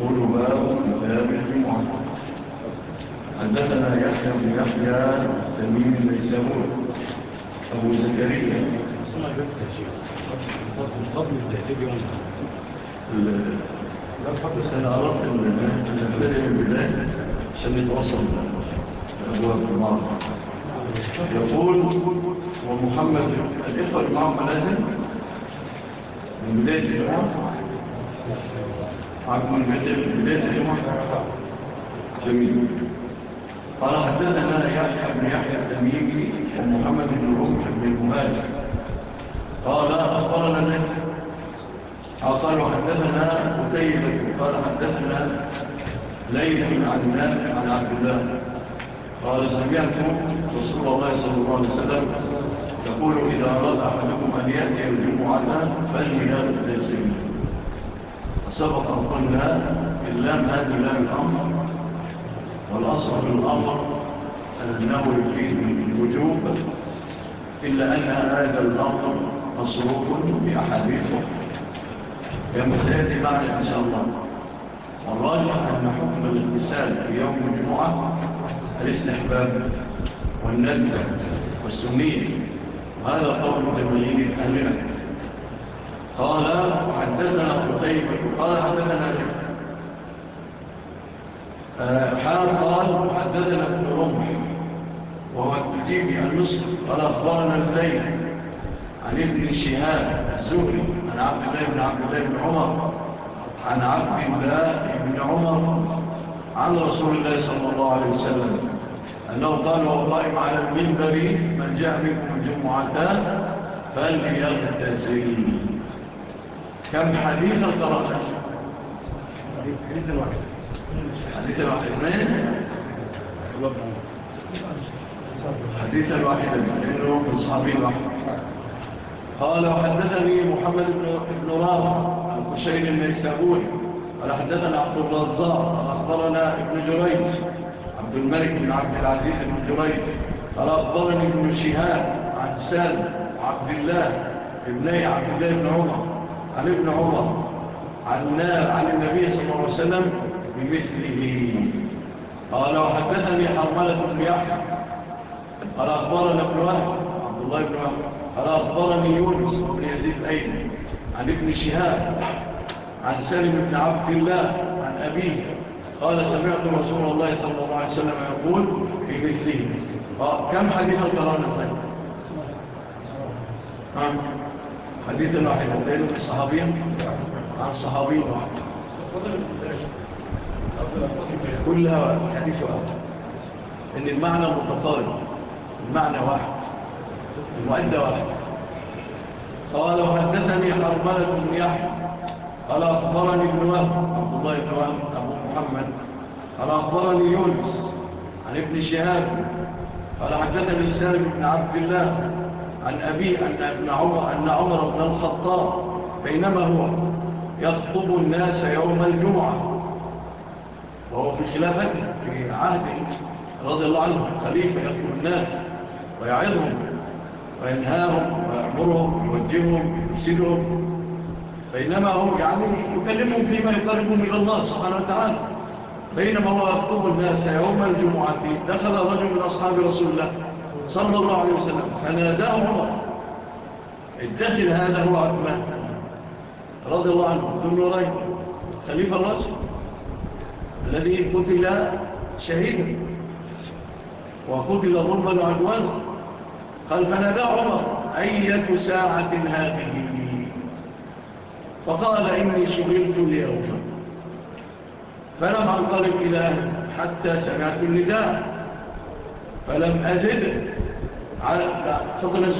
يقول باب كتاب الجمعة حدثنا يحيى بن يحيى تميم النيسابور أبو زكريا. أنا أردت أن نبدأ من البداية عشان نتوصل أبواب المعرض يقول ومحمد الإخوة المعرض ملازم من بداية المعرض عفوا جميل. قال حدثنا يحيى بن يحيى التميمي عن محمد بن رمح بن المهاجر قال أخبرنا النبي قال حدثنا قتيبة. قال حدثنا ليل عن نافع عن عبد الله. قال سمعت رسول الله صلى الله عليه وسلم يقول إذا أراد أحدكم أن يأتي الجمعة فليهاد اليسير سبق أن قلنا اللام هذه لام الأمر والأصل في الأمر أنه يفيد الوجوب إلا أن هذا الأمر مصروف بأحاديثه. كما سيأتي معنا إن شاء الله. والراجح أن حكم الاغتسال في يوم الجمعة الاستحباب والندب والسنية وهذا قول جماهير أهلنا قال حدثنا قتيبة قال حدثنا آه، حال قال حدثنا ابن رمح وهو عن المصر قال أخبرنا الليل عن ابن الشهاب الزهري عن عبد الله بن عبد الله بن عمر عن عبد الله بن عمر عن رسول الله صلى الله عليه وسلم أنه قال والله على المنبر من جاء منكم الجمعة فليغتزل كم حديث الدرجة حديث الواحد حديث الواحد حديث الواحد حديث من صحابين الواحد قال وحدثني محمد بن راب القشير النيسابوري قال حدثنا عبد الرزاق أخبرنا ابن جريج عبد الملك بن عبد العزيز بن جريج قال أخبرني ابن شهاب عن سالم عبد الله ابني عبد الله بن عمر. عن ابن عمر عن, عن النبي صلى الله عليه وسلم بمثله. قال وحدثني حرملة بن يحيى قال أخبرنا ابن وهب عبد الله بن عمر قال أخبرني يونس بن يزيد أيمن عن ابن شهاب عن سالم بن عبد الله عن أبيه. قال سمعت رسول الله صلى الله عليه وسلم يقول في مثله كم حديث القرآن طيب؟ حديثنا عن الدين الصحابي عن صحابي كلها حديث واحد ان المعنى متقارب المعنى واحد المؤدى واحد۔ قال وحدثني حرملة بن يحيى قال أخبرني ابن وهب عبد الله بن وهب أبو محمد. قال أخبرني يونس عن ابن شهاب قال حدثني سالم بن عبد الله عن أبي أن ابن عمر, أن عمر بن الخطاب بينما هو يخطب الناس يوم الجمعة. وهو في خلافته في عهده رضي الله عنه خليفة يخطب الناس ويعظهم وينهاهم ويأمرهم ويوجههم ويفسدهم بينما هو يعني يكلمهم فيما يقربهم إلى الله سبحانه وتعالى. بينما هو يخطب الناس يوم الجمعة دخل رجل من أصحاب رسول الله صلى الله عليه وسلم فناداه عمر اتخذ هذا هو عثمان. رضي الله عنه ابن نورين خليفة الرجل الذي قتل شهيدا وقتل ظلما وعدوانا قال فناداه عمر أية ساعة هذه؟ فقال إني شغلت اليوم. فلم أنطلق إلى حتى سمعت النداء. فلم أزد على فضل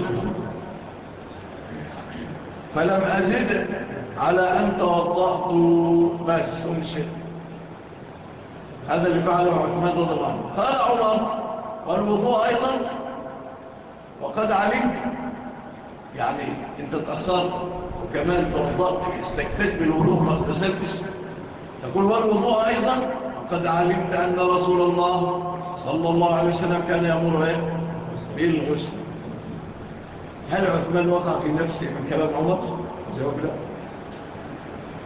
فلم أزد على أن توضأت بس أمسك هذا اللي فعله عثمان رضي الله عنه. قال عمر والوضوء أيضا. وقد علمت. يعني أنت تأخرت وكمان توضأت استكتت بالوضوء ما اغتسلتش. تقول والوضوء أيضا. وقد علمت أن رسول الله صلى الله عليه وسلم كان يأمر بالغسل هل عثمان وقع في نفسه من كلام عمر؟ جواب لا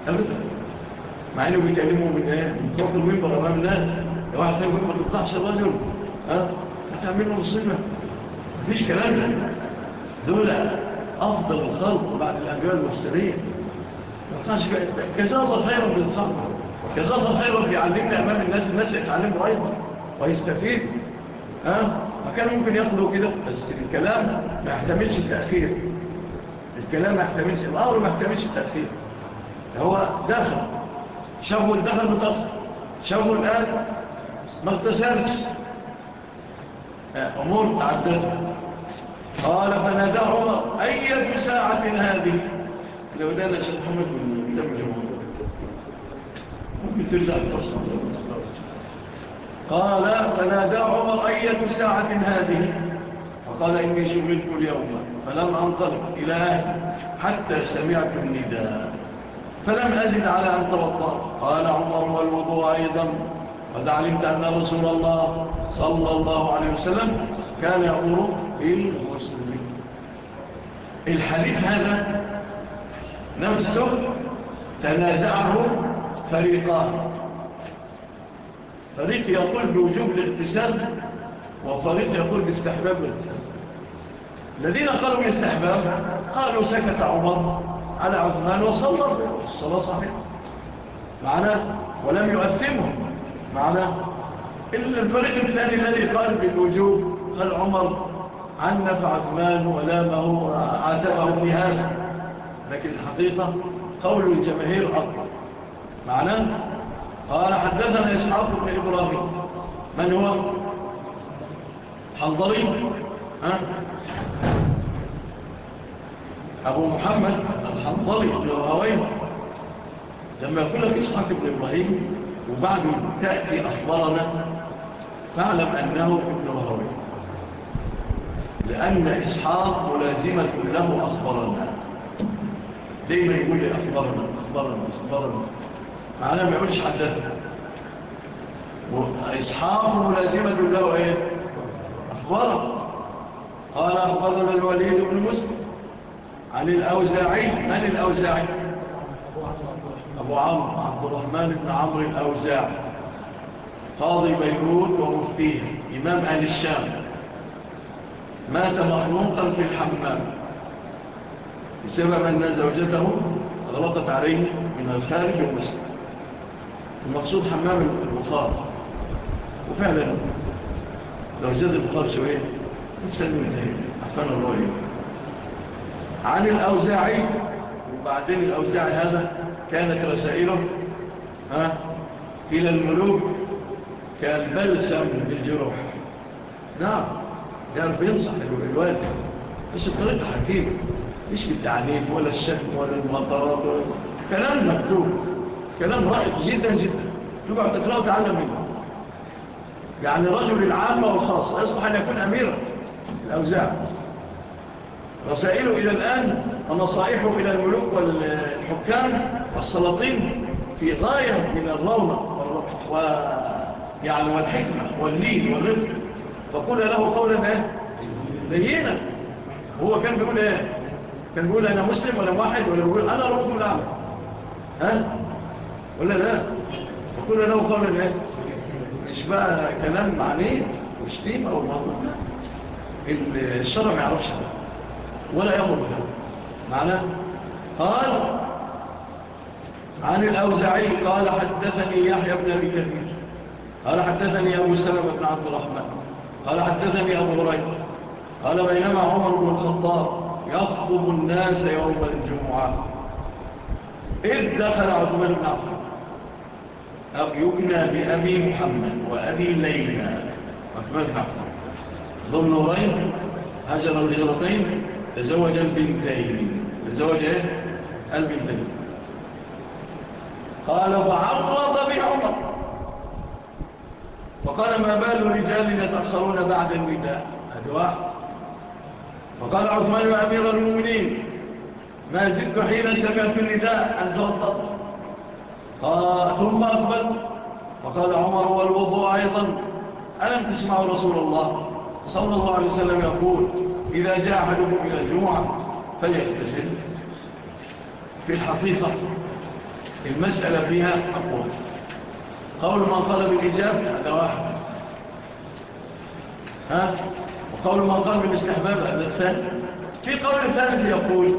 أبدا مع أنه يتعلمه من إيه؟ من طرق المنبر أمام الناس لو واحد ثاني ما تبطعش الرجل هتعمله مصيبة مفيش كلام ده دول أفضل الخلق بعد الأنبياء المرسلين جزاه الله خيرا بنصحنا جزاه الله خيرا بيعلمنا أمام الناس الناس يتعلمه أيضا ويستفيد. ها؟ ما كان ممكن ياخدوا كده بس الكلام ما يحتملش التأخير. الكلام ما يحتملش الأمر ما يحتملش التأخير. هو دخل شافوا دخل متأخر شافوا الآن ما اختصرش أمور تعددها قال فنادى عمر أي ساعة هذه؟ لو دانا نشر محمد بن تم جمهور. ممكن ترجع التصميم قال فنادى عمر أية ساعة هذه؟ فقال إني شغلت اليوم. فلم أنطلق إلى أهل حتى سمعت النداء. فلم أزد على أن توضأ. قال عمر والوضوء أيضا. قد علمت أن رسول الله صلى الله عليه وسلم كان يأمر المسلمين الحديث هذا نفسه تنازعه فريقان. طريق يقول بوجوب الاغتسال وطريق يقول باستحباب الاغتسال. الذين قالوا باستحباب قالوا سكت عمر على عثمان وصلر الصلاة صحيحة. معنا ولم يؤثمهم. معنا الفريق الثاني الذي قال بالوجوب قال عمر عنف عثمان ولامه وعاتبه في هذا. لكن الحقيقة قول الجماهير أكبر معناه قال حدثنا إسحاق بن إبراهيم. من هو؟ حضرين ها؟ أبو محمد الحضري لرهوين لما يقول لك إسحاق بن إبراهيم وبعد تأتي أخبارنا فاعلم أنه ابن رهوين لأن إسحاق ملازمة له أخبارنا. دايما يقول لي أخبارنا؟ أخبارنا أخبارنا. معناه ما يقولش حدثنا وإصحاب ملازمة له إيه؟ أخبره. قال أخبرنا الوليد بن مسلم عن الأوزاعي. من الأوزاعي؟ أبو عمرو. عبد الرحمن بن عمرو الأوزاعي. قاضي بيروت ومفتيه. إمام أهل الشام. مات مخلوقا في الحمام. بسبب أن زوجته غلطت عليه من الخارج ومسلم. المقصود حمام البخار. وفعلا لو زاد البخار شوية نسلم الثاني أحسن الله عن الأوزاعي وبعدين الأوزاعي هذا كانت رسائله ها إلى الملوك كان بلسم بالجروح. نعم كان بينصح الوالد بس بطريقة حكيمة مش بالتعنيف ولا الشك ولا المطارات ولا كلام مكتوب. كلام رائع جدا جدا. تبع تقرأ وتعلم منه. يعني رجل العامة والخاصة يصبح أن يكون أميرا الأوزاع. رسائله إلى الآن ونصائحه إلى الملوك والحكام والسلاطين في غاية من الرونة و... يعني والحكمة واللين والرفق. فقول له قولا إيه؟ لينا هو كان بيقول إيه؟ كان بيقول أنا مسلم ولا واحد ولا بيقول أنا ربكم العمل ها؟ ولا لا؟ وكل له قول إيه مش بقى كلام عنيف وشتيمة ومضمون الشرع ما يعرفش ده ولا يأمر بهذا. معناه؟ قال عن الأوزعي قال حدثني يحيى بن أبي كثير. قال حدثني أبو سلمة بن عبد الرحمن. قال حدثني أبو هريرة. قال بينما عمر بن الخطاب يخطب الناس يوم الجمعة. إذ دخل عثمان بن عفان. يبنى بأبي محمد وأبي ليلى. أكبر حقا. ضمن نورين هجر الهجرتين تزوج البنتين. تزوج إيه؟ البنتين. قال فعرض بعمر. وقال ما بال رجالنا تحصرون بعد الوداع هذا واحد وقال عثمان أمير المؤمنين. ما زلت حين سمعت النداء أن تغطط قال ثم أقبل فقال عمر والوضوء أيضا. ألم تسمع رسول الله صلى الله عليه وسلم يقول إذا جاء أحدكم إلى الجمعة فليغتسل؟ في الحقيقة المسألة فيها أقوى. قول من قال بالإجاب هذا واحد. ها؟ وقول من قال بالاستحباب هذا الثاني. في قول ثالث يقول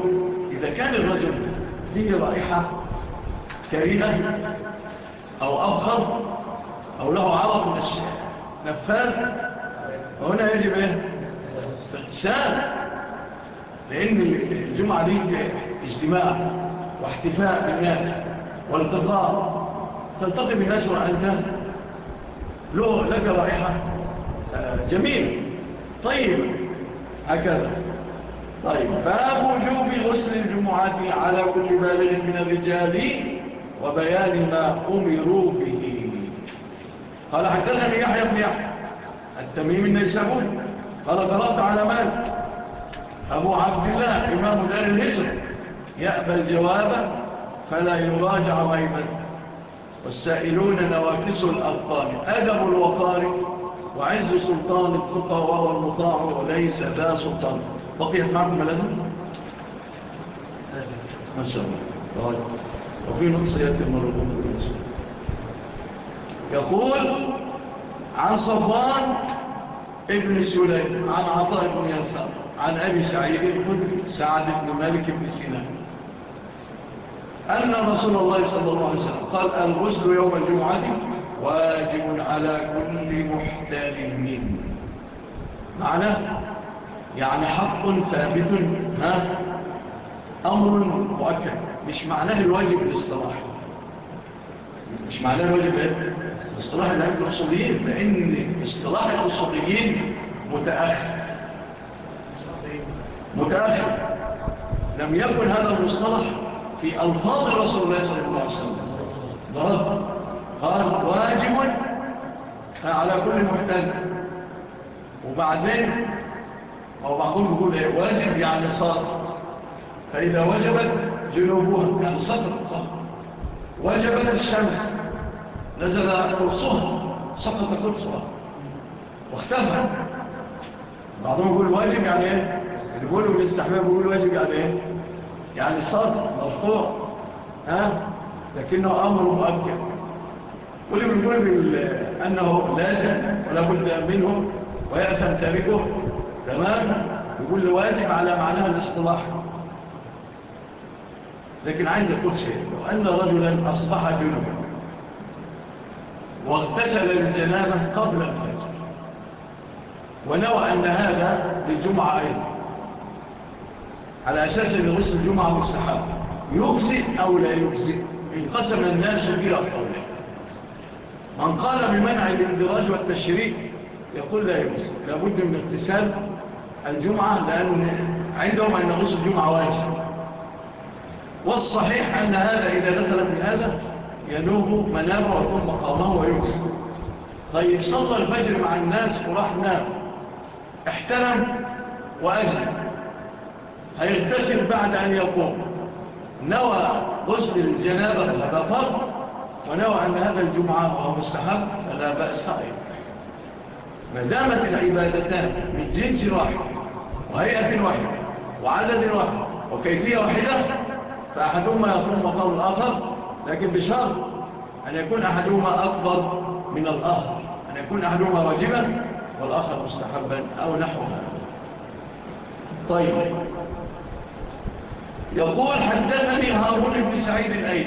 إذا كان الرجل فيه رائحة كريهة أو أفضل أو له عرض نفاذ. هنا يجب إيه استقسام لأن الجمعة دي اجتماع واحتفاء بالناس والتقاء تلتقي بالناس وأنت له لك رائحة آه، جميل طيب هكذا. طيب باب وجوب غسل الجمعة على كل بالغ من الرجال وبيان ما أمروا به. قال حدثني يحيى بن يحيى. التميم النيسابون قال قرأت على مال أبو عبد الله إمام دار الهجر يأبى الجواب فلا يراجع غيبا والسائلون نواكس الأبطال أدب الوقار وعز سلطان الخطى وهو المطاع وليس ذا سلطان. بقيت معكم لازم ما شاء الله. وفي نص يتم الوقوف بالنسبة يقول عن صفان ابن سليم عن عطاء بن يسار عن أبي سعيد ابن سعد بن مالك بن سينا. أن رسول الله صلى الله عليه وسلم قال الغسل يوم الجمعة واجب على كل محتال منه. معنى؟ يعني حق ثابت ها؟ أمر مؤكد. مش معناه الواجب الاصطلاح. مش معناه الواجب الاصطلاح لأن الأصوليين لأن اصطلاح الأصوليين متأخر. متأخر. لم يكن هذا المصطلح في ألفاظ رسول الله صلى الله عليه وسلم. ضرب قال واجب على كل محتاج وبعدين أو بعضهم يقول واجب يعني صادق فإذا وجبت جنوبها كالصدر وجبت الشمس نزل قرصها سقط قرصها. واختفى. بعضهم يقول واجب يعني إيه؟ اللي بيقولوا بالاستحباب بيقول واجب يعني إيه؟ يعني صار مرفوع. ها؟ لكنه أمر مؤكد. واللي بيقول أنه لازم ولا بد منه ويأثم تاركه تمام؟ يقول واجب على معناه الاصطلاحي لكن عايز أقول شيء لو أن رجلا أصبح جنوبا واغتسل الجنابة قبل الفجر. ونوى أن هذا للجمعة أيضا. على أساس أن غسل الجمعة والسحابة يجزئ أو لا يجزئ انقسم الناس بلا قوله من قال بمنع الاندراج والتشريك يقول لا يجزئ لابد من اغتسال الجمعة لأن عندهم أن غسل الجمعة واجب. والصحيح أن هذا إذا دخل من هذا ينوب منامه ويكون مقامه ويوسف طيب صلى الفجر مع الناس وراح نام احترم وأزل. هيغتسل بعد أن يقوم. نوى غسل الجنابة هذا فرض ونوى أن هذا الجمعة وهو مستحب فلا بأس عليه. ما دامت العبادتان من جنس واحد وهيئة واحدة وعدد واحد وكيفية واحدة فأحدهما يكون مقام الآخر لكن بشرط أن يكون أحدهما أكبر من الآخر أن يكون أحدهما واجبا والآخر مستحبا أو نحوها. طيب. يقول حدثني هارون بن سعيد الأيد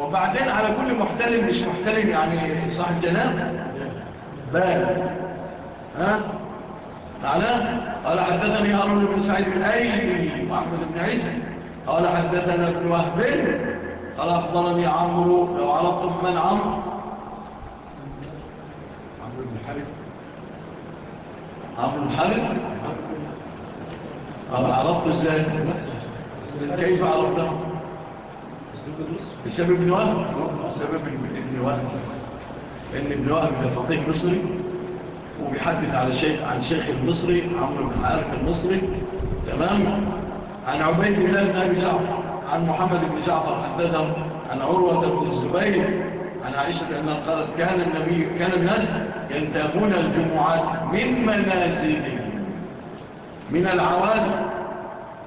وبعدين على كل محتلم مش محتلم يعني صاحب جناب بال ها؟ تعالى. قال حدثني هارون بن سعيد الأيد وأحمد بن عيسى. قال حدثنا ابن وهب قال أفضلني عمرو لو عرفتم من عمرو. عمرو بن حارث. عمرو بن حارث؟ قال عرفت إزاي؟ كيف عرفته؟ بسبب ابن وهب؟ بسبب ابن وهب. إن ابن وهب ده فقيه مصري وبيحدث على شيخ عن شيخ المصري عمرو بن حارث المصري. تمام؟ عن عبيد الله بن أبي جعفر عن محمد بن جعفر حدثه عن عروة بن الزبير عن عائشة أنها قالت كان النبي كان الناس ينتهون الجمعات من منازلهم من العوالي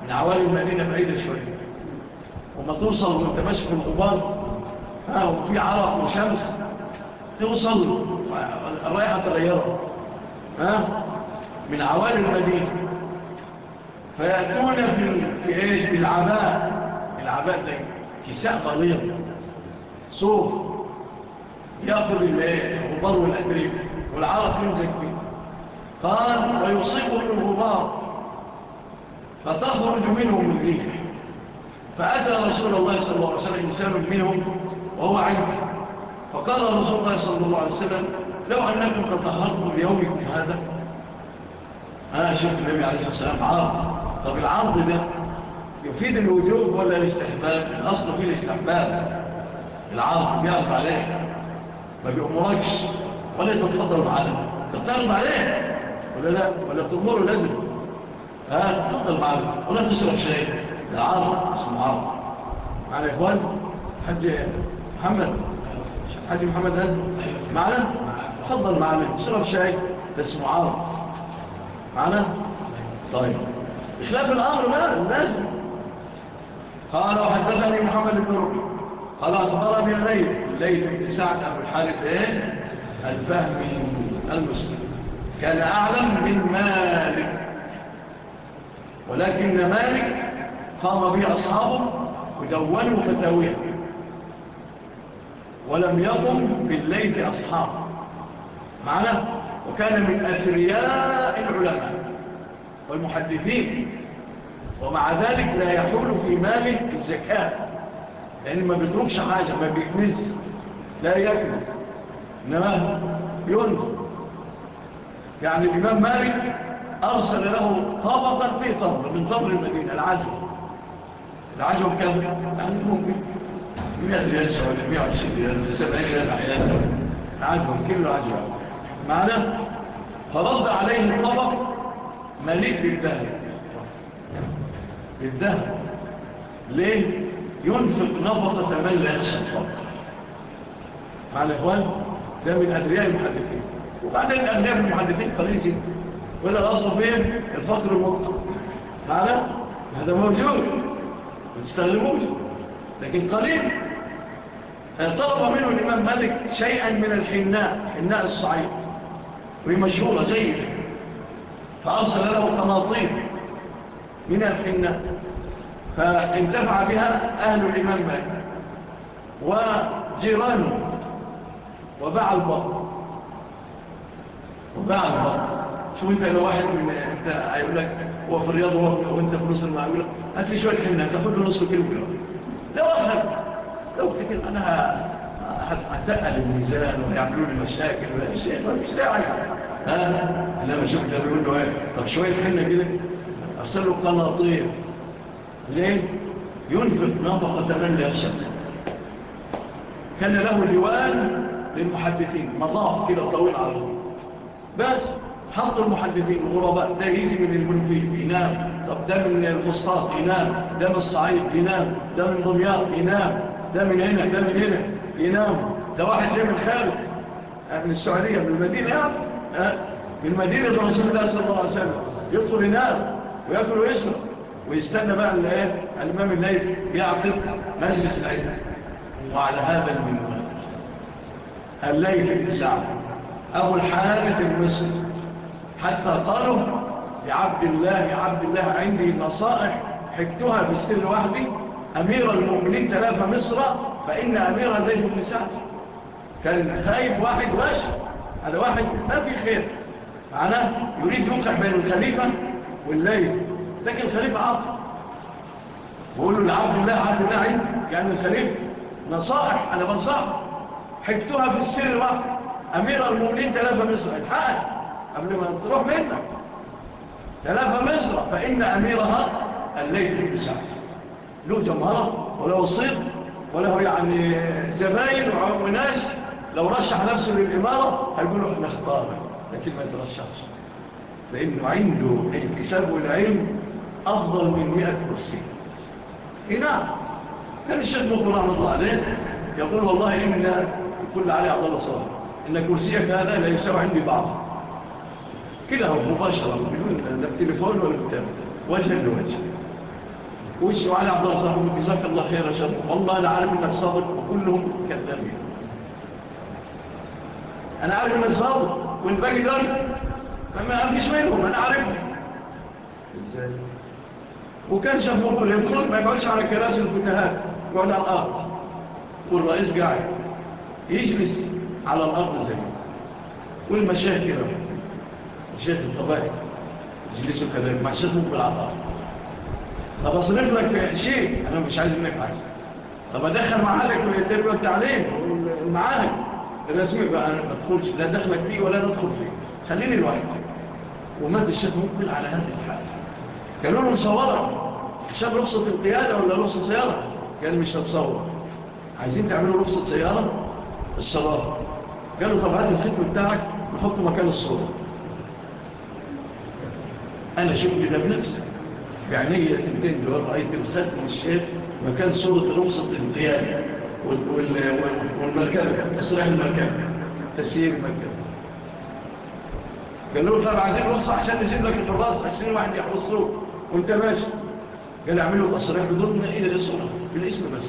من عوالي المدينة بعيدة شوية وما توصل وانت تمشق في الغبار ها وفي عرق وشمس توصل الرائحة تغيرها ها من عوالي المدينة. فيأتون في في بالعباء العباء. ده كساء ضمير صوف. يأخذ الغبار والأدريب والعرق من فيه. قال ويصيبه الغبار فتخرج منهم الريح. فأتى رسول الله صلى الله عليه وسلم إنسان منهم وهو عندي فقال رسول الله صلى الله عليه وسلم لو أنكم تطهرتم بيومكم هذا. آه، أنا شفت النبي عليه الصلاة والسلام عارف طب العرض ده يفيد الوجوب ولا الاستحباب؟ الأصل في الاستحباب. العرض بيعرض عليه. ما بيأمركش. ولا تتفضل معاه تتعرض عليه. ولا لا؟ ولا بتأمره لازم. ها؟ تفضل معاه ولا تشرب شيء العرض اسمه عرض. معنا يا إخوان. حج محمد. حج محمد هل معنا تفضل معنا تشرب شاي. ده اسمه عرض. معنا طيب. مش لازم الأمر بقى لازم قال وحدثني محمد بن ربي قال أخبرني الليل الليل بن سعد أبو الحارث إيه؟ الفهمي المسلم. كان أعلم من مالك. ولكن مالك قام به أصحابه ودونوا فتاوية. ولم يقم بالليل أصحابه. معنا وكان من أثرياء العلماء. والمحدثين. ومع ذلك لا يحول في ماله الزكاة. يعني لأنه ما بيتركش حاجة ما بيكنز لا يكنز إنما ينزل يعني الإمام مالك أرسل له طبقا فيه طبق من طبق المدينة العجم. العجم كان يعني ممكن 100 ريال ولا 120 ريال 70 ريال أحيانا العجم كله عجم. معناه فرد عليه الطبق مليء بالذهب بالذهب ليه ينفق نفقة من لا يتصدق مع الإخوان ده من أدرياء المحدثين. وبعدين أدرياء المحدثين قليل جدا ولا الأصل فين الفقر المطلق تعالى هذا موجود. بتستغلموش لكن قليل. طلب منه الإمام مالك شيئا من الحناء؟ حناء الصعيد. ومشهورة جيدة. فأرسل له قناطين من الحنة فانتفع بها أهل الإمام مالك وجيرانه وباع البر وباع البر شو أنت لو واحد من أنت هيقول لك هو في الرياض وأنت في نصر المعامله هات لي شوية حنة تاخد له نص كيلو كيلو. لو اخذ لو كتير. أنا هتقل الميزان ويعملوا لي مشاكل. ولا شيء مش داعي ها؟ أنا بشوف ده بيقول له إيه؟ طب شوية حنه كده. ارسله قناطير ليه؟ ينفق نفقة من لا يحسب كان له ديوان للمحدثين. مضاف كده طويل على الأرض بس حط المحدثين الغرباء ده يجي من المنفي ينام طب ده من الفسطاط. ينام ده من الصعيد. ينام ده من دمياط. ينام ده من هنا. ده من هنا. ينام ده واحد جاي من خالد. من السعودية من المدينة. من مدينة رسول الله صلى الله عليه وسلم. يدخل هناك ويأكل ويشرب. ويستنى بقى إيه؟ الإمام الليل يعقد مجلس العلم. وعلى هذا المنوال الليل بن سعد أبو الحارث المصري. حتى قالوا لعبد الله عبد الله عندي نصائح. حكتها بالسر وحدي. أمير المؤمنين تلاف مصر فإن أمير الليل بن سعد كان خايف واحد واشر هذا واحد ما في خير. معناه يريد ينقح بين الخليفة والليل. لكن الخليفة عاطل. بقول له العبد الله عبد الله عين يعني الخليفة نصائح أنا بنصائح. حكتها في السر بقى. أمير المؤمنين تلافى مصر. الحقك قبل ما تروح منك تلافى مصر. فإن أميرها الليل بسعد له جمهرة وله صيد وله يعني زباين وناس لو رشح نفسه للإمارة هيقولوا إحنا اختارنا لكن ما يترشحش. لأنه عنده الاكتساب والعلم أفضل من مئة كرسي. هنا كان الشيخ مقبل عن الله عليه يقول والله إن كل علي عبد الله صلاح إن كرسيك هذا لا يساوي عندي بعض. كده هو مباشرة بدون لا التليفون ولا بتاع وجها لوجه. وش وعلى عبد الله عليه جزاك الله خير يا والله العالم إنك صادق وكلهم كذابين. أنا عارف من الظابط كنت باجي جاري فما عارفش منهم؟ أنا عارفهم وكان شافوه الخلق ما يقعدش على كراسي الفتهات يقعد على الأرض. والرئيس قاعد يجلس على الأرض زي والمشايخ كده مشايخ الطبائع يجلسوا كذلك على الأرض. طب أصرف لك شيء؟ أنا مش عايز منك حاجة. طب أدخل معاك ويتبقى التعليم. معاك لازم بقى أنا بدخلش لا دخلك فيه ولا ندخل فيه. خليني الواحد. ومد الشيخ مقبل على هذه الحالة. كانوا له نصورها الشاب رخصة القيادة ولا رخصة سيارة؟ قال مش هتصور. عايزين تعملوا رخصة سيارة؟ الصلاة. قالوا طب هات الختم بتاعك نحط مكان الصورة. أنا شفت ده بنفسي. بعنية الدين دول رأيت الختم الشيخ مكان صورة رخصة القيادة. والمركبة إصلاح المركبة تسيير المركبة قال له طب عايزين رصة عشان نجيب لك الحراس 20 واحد يحرسوك وأنت ماشي. قال اعمله تصريح بدون إيه الصورة بالاسم بس.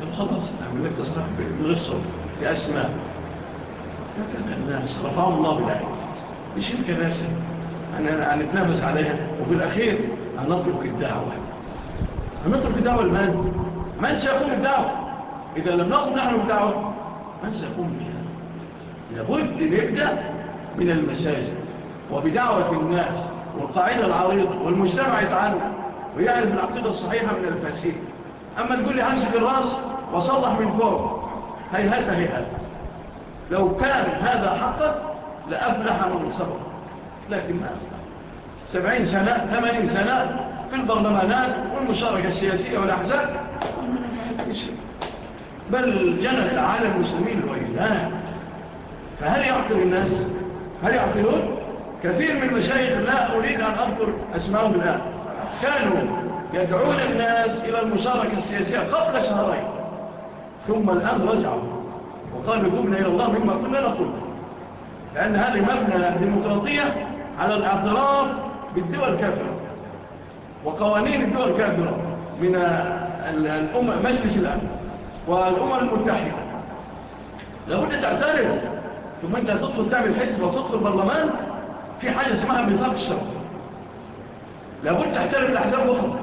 قال خلاص أعمل لك تصريح بغير صورة بأسماء. لكن الناس رفعوا الله بالعين. مش الكناسة ناسا هنتنافس عليها وبالأخير هنطلق الدعوة. هنطلق الدعوة لمن؟ من سيقوم الدعوة. إذا لم نقم نحن بدعوة من سيقوم بها؟ لابد نبدأ من المساجد. وبدعوة الناس والقاعدة العريضة والمجتمع يتعلم ويعرف العقيدة الصحيحة من الفاسد أما تقول لي همسك الرأس وصلح من فوق هيهات هيهات لو كان هذا حقا لأفلح من صبر. لكن ما أفلح. سبعين سنة ثمانين سنة في البرلمانات والمشاركة السياسية والأحزاب. بل جنت على المسلمين وإله فهل يعقل الناس؟ هل يعقلون؟ كثير من المشايخ لا أريد أن أذكر أسمائهم الآن. كانوا يدعون الناس إلى المشاركة السياسية قبل شهرين. ثم الآن رجعوا. وقالوا تبنا إلى الله مما كنا نقول. لأن هذه مبنى ديمقراطية على الاعتراف بالدول الكافرة. وقوانين الدول الكافرة من الأمة مجلس الأمن. والأمم المتحدة. لابد تعترف. ثم أنت تطلب تعمل حزب وتطلب برلمان في حاجة اسمها ميثاق الشرق. لابد تحترم الأحزاب الأخرى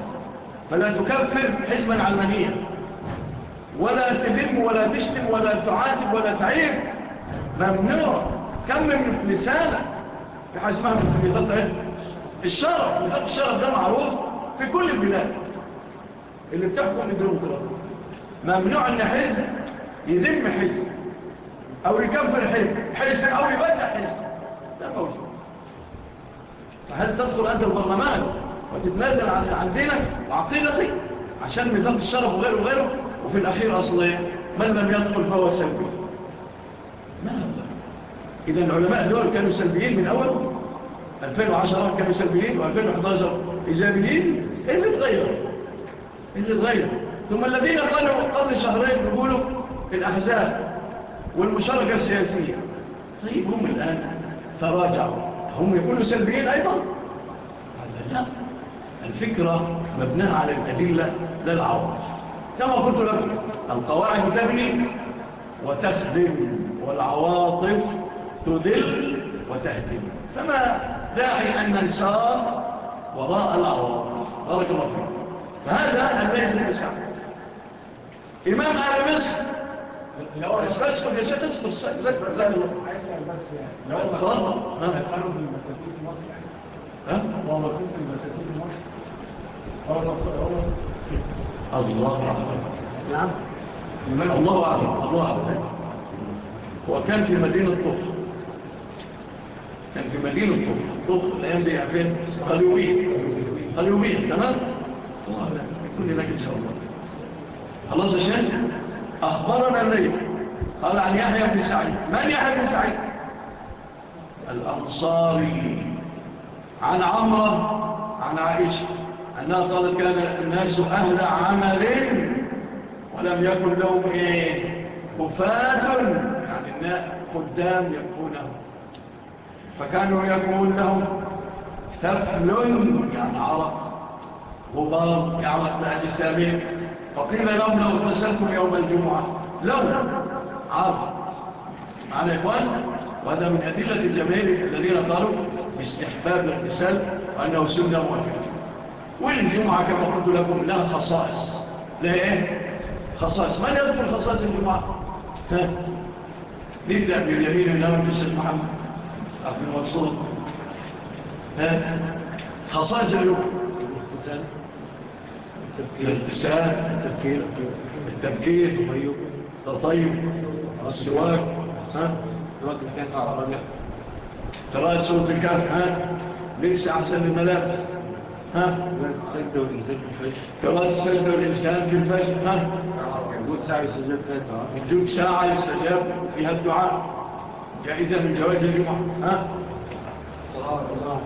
فلا تكفر حزبا علمانيا. ولا تذم ولا تشتم ولا تعاتب ولا تعيب. ممنوع. كمم لسانة في حاجة اسمها ميثاق الشرق ميثاق الشرق ده معروف في كل البلاد. اللي بتحكم الديمقراطية. ممنوع أن حزب يذم حزب أو يكفر حزب حزب أو يبدع حزب. ده موجود. فهل تدخل أنت البرلمان وتتنازل عن دينك وعقيدتك؟ عشان ميزان الشرف وغيره وغيره. وفي الأخير أصلا إيه؟ من لم يدخل فهو سلبي. إذا العلماء دول كانوا سلبيين من أول. 2010 كانوا سلبيين و2011 إيجابيين. إيه اللي اتغير. إيه اللي اتغير. ثم الذين قالوا قبل شهرين بيقولوا في الأحزاب والمشاركة السياسية. طيب هم الآن تراجعوا. هم يقولوا سلبيين أيضا؟ لا. الفكرة مبناها على الأدلة لا كما قلت لكم القواعد تبني وتخدم والعواطف تدل وتهدم. فما داعي أن ننسى وراء العواطف؟ بارك الله فيكم. فهذا الذي نسعى. إيمان على مصر لو عايز بس يعني لو خلاص في مصر ها هو في في مصر الله أعلم نعم الله اعلم الله اعلم هو كان في مدينه طوس كان في مدينه طوس طوس الأيام دي فين قليوبيه قليوبيه تمام الله اعلم كل لك ان شاء الله خلاص يا شيخ؟ أخبرنا الليل. قال عن يحيى بن سعيد. من يحيى بن سعيد؟ الأنصاري. عن عمرة عن عائشة. أنها قالت كان الناس أهل عمل ولم يكن لهم إيه؟ كفاة. يعني الناء قدام يكفونه. فكانوا يكون لهم تفل يعني عرق غبار يعني يعرق بأجسامهم فقيل لهم لو اتسلكم يوم الجمعة. لو عرض معنا إخوان وهذا من أدلة الجماهير الذين قالوا باستحباب الاغتسال وأنه سنة مؤكدة والجمعة كما قلت لكم؟ لها خصائص. لا إيه؟ خصائص. من يذكر خصائص الجمعة؟ نبدأ باليمين الله من السيد محمد أخبر المنصور. خصائص اليوم. تفكير الإنسان التفكير التفكير تطيب تطيب السواك ها؟ نوات الكهف عربية قراءة سورة الكهف ها؟ ليس أحسن الملابس ها؟ قراءة السجد والإنسان في الفجر ها؟ وجود ساعة السجد وجود ساعة السجد فيها الدعاء. جائزة من جواز الجمعة ها؟ صلاة الله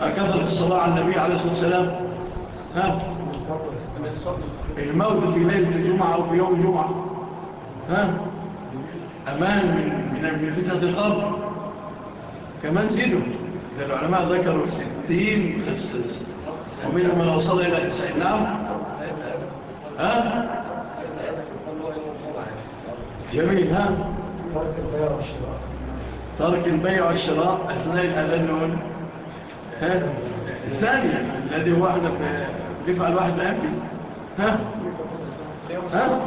أكثر الصلاة على النبي عليه الصلاة والسلام ها؟ الموت في ليلة الجمعة أو في يوم الجمعة. ها؟ أمان من فتنة القبر كمان زيدوا العلماء ذكروا ستين قصص ومنهم من وصل إلى تسعين نعم ها؟ جميل ها؟ ترك البيع والشراء. ترك البيع والشراء أثناء الأذنون ها؟ الثاني الذي هو إحنا بيفعل واحد بأمكن ها ها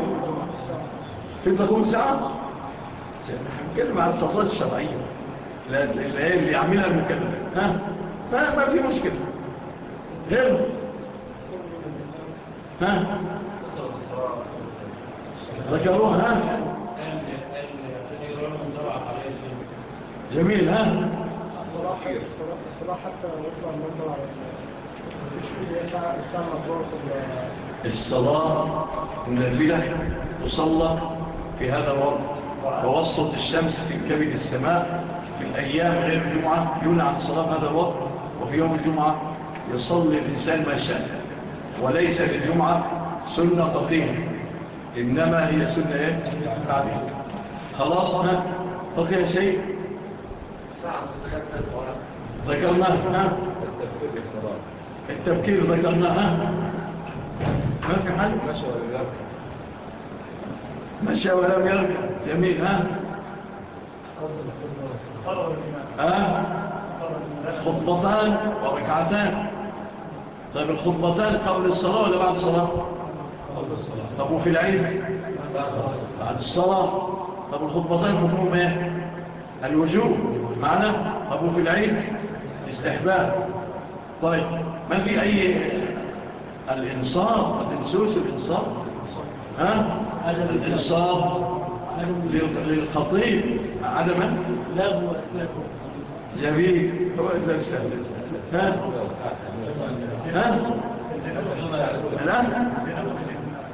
في تكون ساعة هنتكلم عن التفاصيل الشرعية اللي يعملها المكلف ها فما في مشكلة غير ها ذكروها ها جميل ها الصلاة حتى يطلع المنطقة الساعة مطلوبة الصلاة النافلة تصلى في هذا الوقت. ووسط الشمس في كبد السماء في الأيام غير الجمعة يلعن صلاة هذا الوقت. وفي يوم الجمعة يصلي الإنسان ما شاء وليس للجمعة سنة تقيمة إنما هي سنة إيه؟ تعليم خلاصنا بقي شيء؟ ذكرناه هنا التفكير ذكرناها ما في حل مشى ولا يرجع مشى ولم يرجع جميل ها ها خطبتان وركعتان طيب الخطبتان قبل الصلاة ولا بعد الصلاة قبل الصلاة طب وفي العيد بعد الصلاة طب الخطبتان حكمهم إيه الوجوب معنا طب وفي العيد استحباب طيب ما في اي الإنصاف ما تنسوش الإنصاف. ها؟ الإنصاف للخطيب. عدم هو جميل. هو إذا سهل ها؟ ها؟ الآن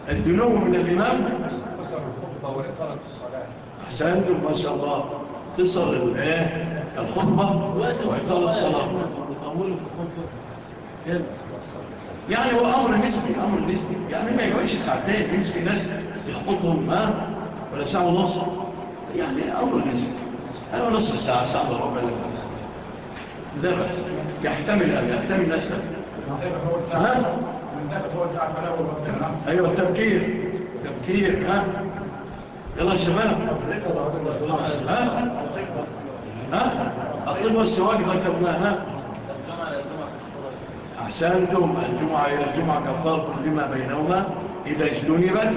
الدنو من الإمام؟ أحسنتم ما شاء الله. تصل الخطبة. وإطال الصلاة أموله في الخطبة يعني هو أمر نسبي أمر نسبي. يعني ما يجيش ساعتين يمسك ناس يخبطهم ها؟ ولا ساعة ونص. يعني أمر نسبي. أنا نص ساعة ساعة وربع ده بس يحتمل أو يحتمل ناس ها؟ أيوة التبكير. التبكير ها؟ يلا الشباب ها؟ ها؟ الطيب والسواق ها؟ أحسنتم الجمعة إلى الجمعة كفاركم لما بينهما إذا اجتنبت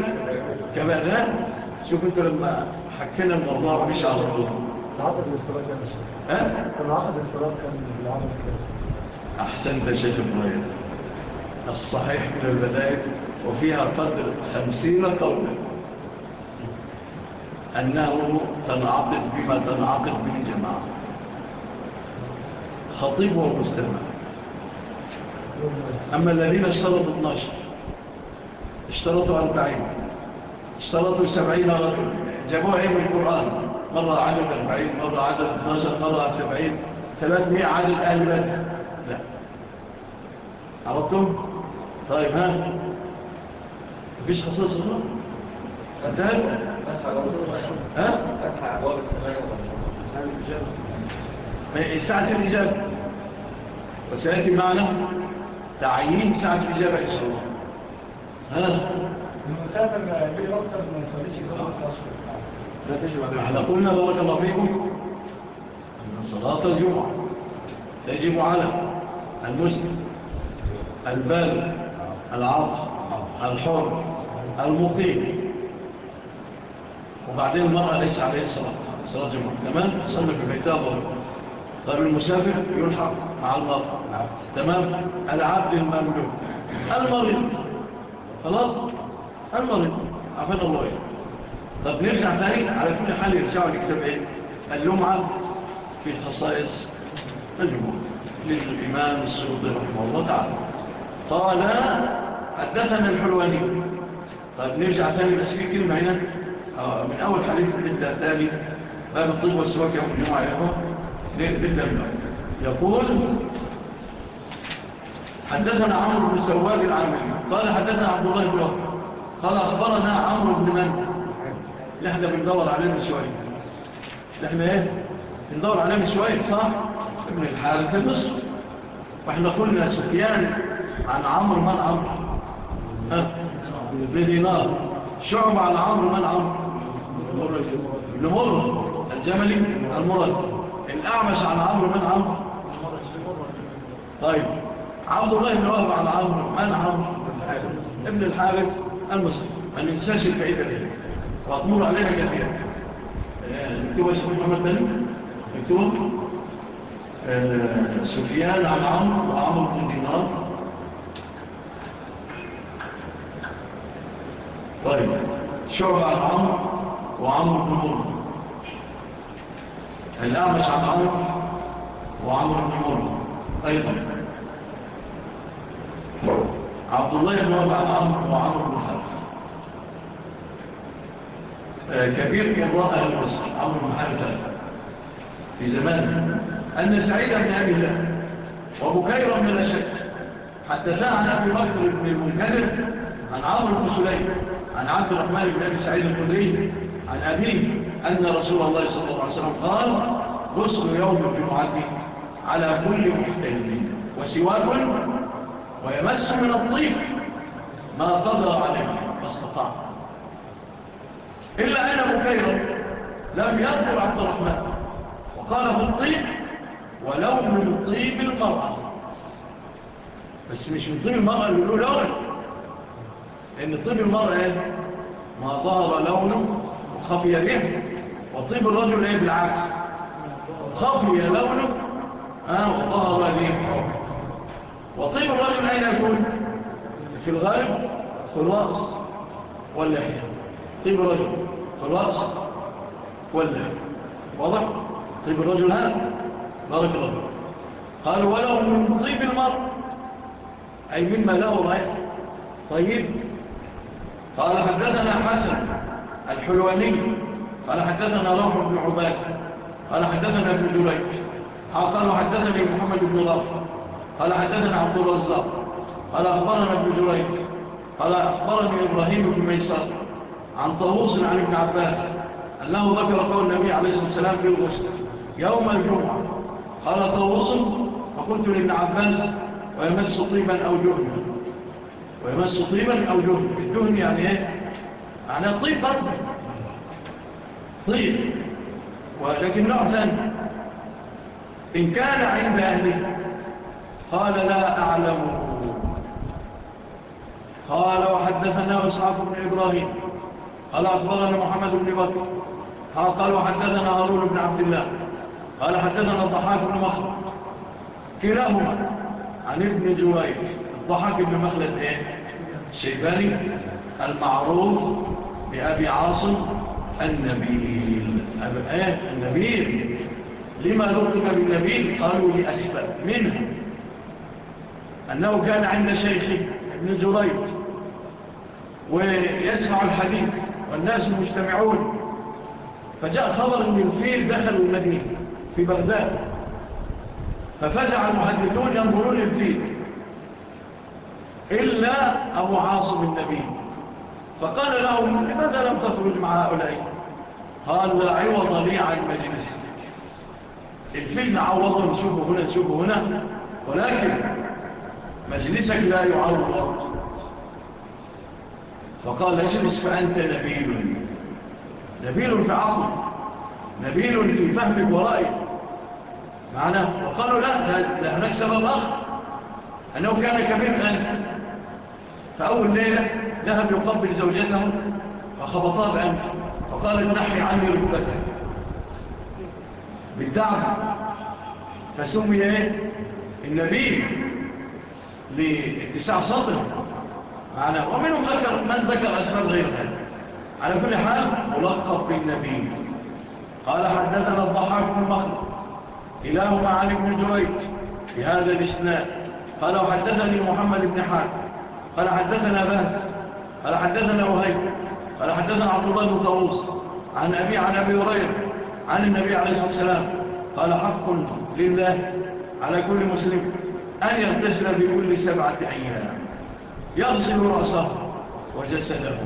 كما ذا شوف أنت لما حكينا الموضوع مش على الله. العقد الاستراء كان الشيخ العقد الاستراء كان بالعمل أحسنت شيخ إبراهيم. الصحيح من البداية وفيها قدر خمسين قولا. أنه تنعقد بما تنعقد به جماعة خطيب ومستمع. أما الذين اشترطوا 12 اشترطوا 40 اشترطوا 70 جمعوا علم القرآن مرة عدد 40 مرة عدد 12 مرة 70 300 عدد أهل لا عرفتم؟ طيب ها مفيش خصائص الله؟ انتهى؟ ها؟ فتح أبواب السماء الساعة الإجابة وسيأتي معنا تعيين ساعة الإجابة يصور ها؟ المسافر يبيع أكثر من لا تجب قلنا بارك الله فيكم أن صلاة الجمعة. تجب على المسلم البالغ العاقل الحر المقيم. وبعدين المرأة ليس عليها صلاة. صلاة جمعة كمان صلى في بيتها ضرب المسافر يلحق مع المرأة. تمام؟ العبد المملوك. المريض. خلاص؟ المريض. عفان الله طب نرجع ثاني على كل حال يرجعوا لكتاب إيه؟ اللمعة في خصائص الجمهور. للإمام السيوطي رحمه الله تعالى. قال حدثنا الحلواني. طب نرجع ثاني بس في كلمة هنا. آه، من أول حديث البدة الثاني. باب الطيب والسواك يوم الجمعة يقول حدثنا عمرو بن سواد العامل قال حدثنا عبد الله بن وقت قال أخبرنا عمرو بن من؟ لحنا بندور من شوية. لحنا إيه؟ بندور عليهم شوية صح؟ ابن الحارث المصري. وإحنا قلنا سفيان عن عمرو من عمرو؟ ها؟ بدينار شعب عن عمرو من عمرو؟ المر الجملي المرد الأعمش عن عمرو من عمرو؟ طيب. عبد الله بن وهب عن عمرو عن عمرو ابن الحارث المصري ما ننساش البعيدة دي وأطمر عليها كثيرا. آه، مكتوبة اسمه محمد بن مكتوب آه، سفيان عن عمرو وعمرو بن دينار. طيب شعب عن عمرو وعمرو بن مر الأعمش عن عمرو وعمرو بن مر أيضا. عبد الله بن عمر أمر وعمر بن حارث آه، كبير قضاء المصر عمر بن حارث في زمانه أن سعيد بن أبي الله وبكير بن الأشد حدثا عن أبي بكر بن المنكدر عن عمر بن سليم عن عبد الرحمن بن أبي سعيد القدري عن أبيه أن رسول الله صلى الله عليه وسلم قال غسل يوم الجمعة على كل محتمل وسواك ويمس من الطيب ما قدر عليه ما استطاع. إلا أن مكير لم يذكر عبد الرحمن. وقال هو الطيب ولو من طيب المرأة بس مش من طيب المرأة اللي له لون لأن طيب المرأة ما ظهر لونه وخفي له وطيب الرجل إيه بالعكس. خفي لونه آه وظهر له وطيب الرجل أين يكون في الغالب خلاص واللحية طيب الرجل. خلاص واللحية واضح؟ طيب الرجل هذا. بارك الله قال ولو من طيب المرء. أي مما له رأي. طيب. قال حدثنا حسن الحلواني. قال حدثنا روح بن عباد. قال حدثنا ابن دريك قال حدثني محمد بن رافع قال حدثنا عبد الرزاق. قال أخبرنا ابن جريك قال أخبرني إبراهيم بن ميسر عن طاووس عن ابن عباس أنه ذكر قول النبي عليه الصلاة والسلام في الغسل يوم الجمعة. قال طاووس فقلت لابن عباس ويمس طيبا أو جهنا. ويمس طيبا أو جهنا. الجهن يعني إيه؟ معنى طيب برضه. طيب. ولكن نوع ثاني. إن كان عند أهله قال لا أعلم. قال وحدثنا أصحاب بن إبراهيم. قال أخبرنا محمد بن بكر. قال وحدثنا هارون بن عبد الله. قال حدثنا الضحاك بن مخلد. كلاهما عن ابن جوائد الضحاك بن مخلد إيه؟ شيباني. المعروف بأبي عاصم النبيل. أبي آه النبيل. لما لقب بالنبيل قالوا لأسفل منه. أنه كان عند شيخي ابن جريد ويسمع الحديث والناس مجتمعون. فجاء خبر من الفيل دخلوا المدينة في بغداد. ففزع المحدثون ينظرون الفيل إلا أبو عاصم النبي. فقال لهم لماذا لم تخرج مع هؤلاء؟ قال لا عوض لي عن مجلسك. الفيل عوضهم شوفوا هنا شوفوا هنا. ولكن مجلسك لا يعوض فقال اجلس فأنت نبيل. نبيل في عقل نبيل في فهمك ورائك معنا وقالوا لا لا هناك سبب آخر. أنه كان كبير أنت فأول ليلة ذهب يقبل زوجته فخبطها بأنت فقال نحي عني ركبتك. بالدعم. فسمي إيه؟ النبيل. لاتساع على ومنهم ذكر من ذكر أسباب غير ذلك على كل حال ملقب بالنبي. قال حدثنا الضحاك المخلق إلهما عن ابن جريج في هذا الإسناء قال وحدثني محمد بن حاك قال حدثنا باس قال حدثنا وهيب. قال حدثنا عبد الله بن طاووس. عن أبي عن أبي هريرة. عن النبي عليه الصلاة والسلام. قال حق لله على كل مسلم. أن يغتسل بكل سبعة أيام يغسل رأسه وجسده.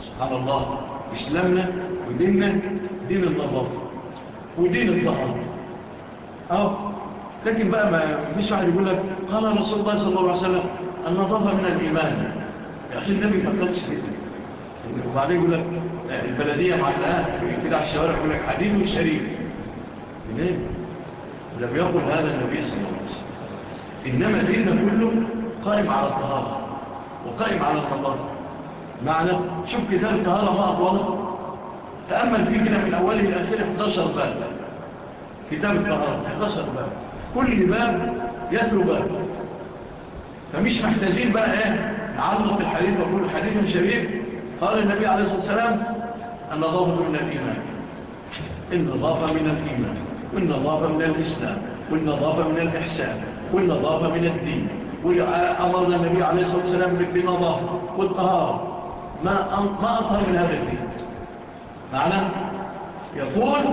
سبحان الله إسلامنا وديننا دين النظر ودين الضغط أو لكن بقى ما فيش واحد يقول لك قال رسول الله صلى الله عليه وسلم النظافة من الإيمان. يا أخي النبي ما قالش كده. وبعدين يقول لك البلدية معلقة كده على الشوارع يقول لك حديد وشريف منين لم يقل هذا النبي صلى الله عليه وسلم. إنما ديننا كله قائم على الطهارة وقائم على الطهارة معنى شوف كتاب الطهارة ما أطوله. تأمل فيه كده من أوله لآخره 11 باب. كتاب الطهارة 11 باب. كل باب يتلو باب. فمش محتاجين بقى إيه؟ نعلق الحديث وكل حديث شريف. قال النبي عليه الصلاة والسلام النظافة من الإيمان. النظافة من الإيمان. والنظافة من الإسلام. والنظافة من الإحسان. والنظافة من الدين. وأمرنا آه، النبي عليه الصلاة والسلام بالنظافة والطهارة ما ما أطهر من هذا الدين. معنى يقول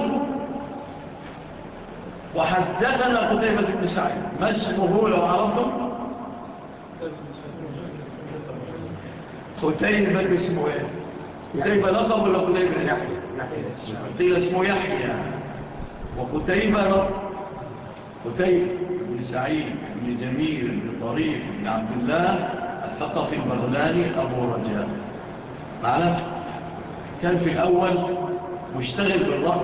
وحدثنا قتيبة بن سعيد. ما اسمه لو عرفتم؟ قتيبة اسمه إيه قتيبة لقب ولا قتيبة يحيى. قتيبة اسمه يحيى. وقتيبة لقب قتيبة. بن سعيد بن جميل بن طريق بن عبد الله الثقفي البغلاني أبو رجاء معنا كان في الأول مشتغل بالرفع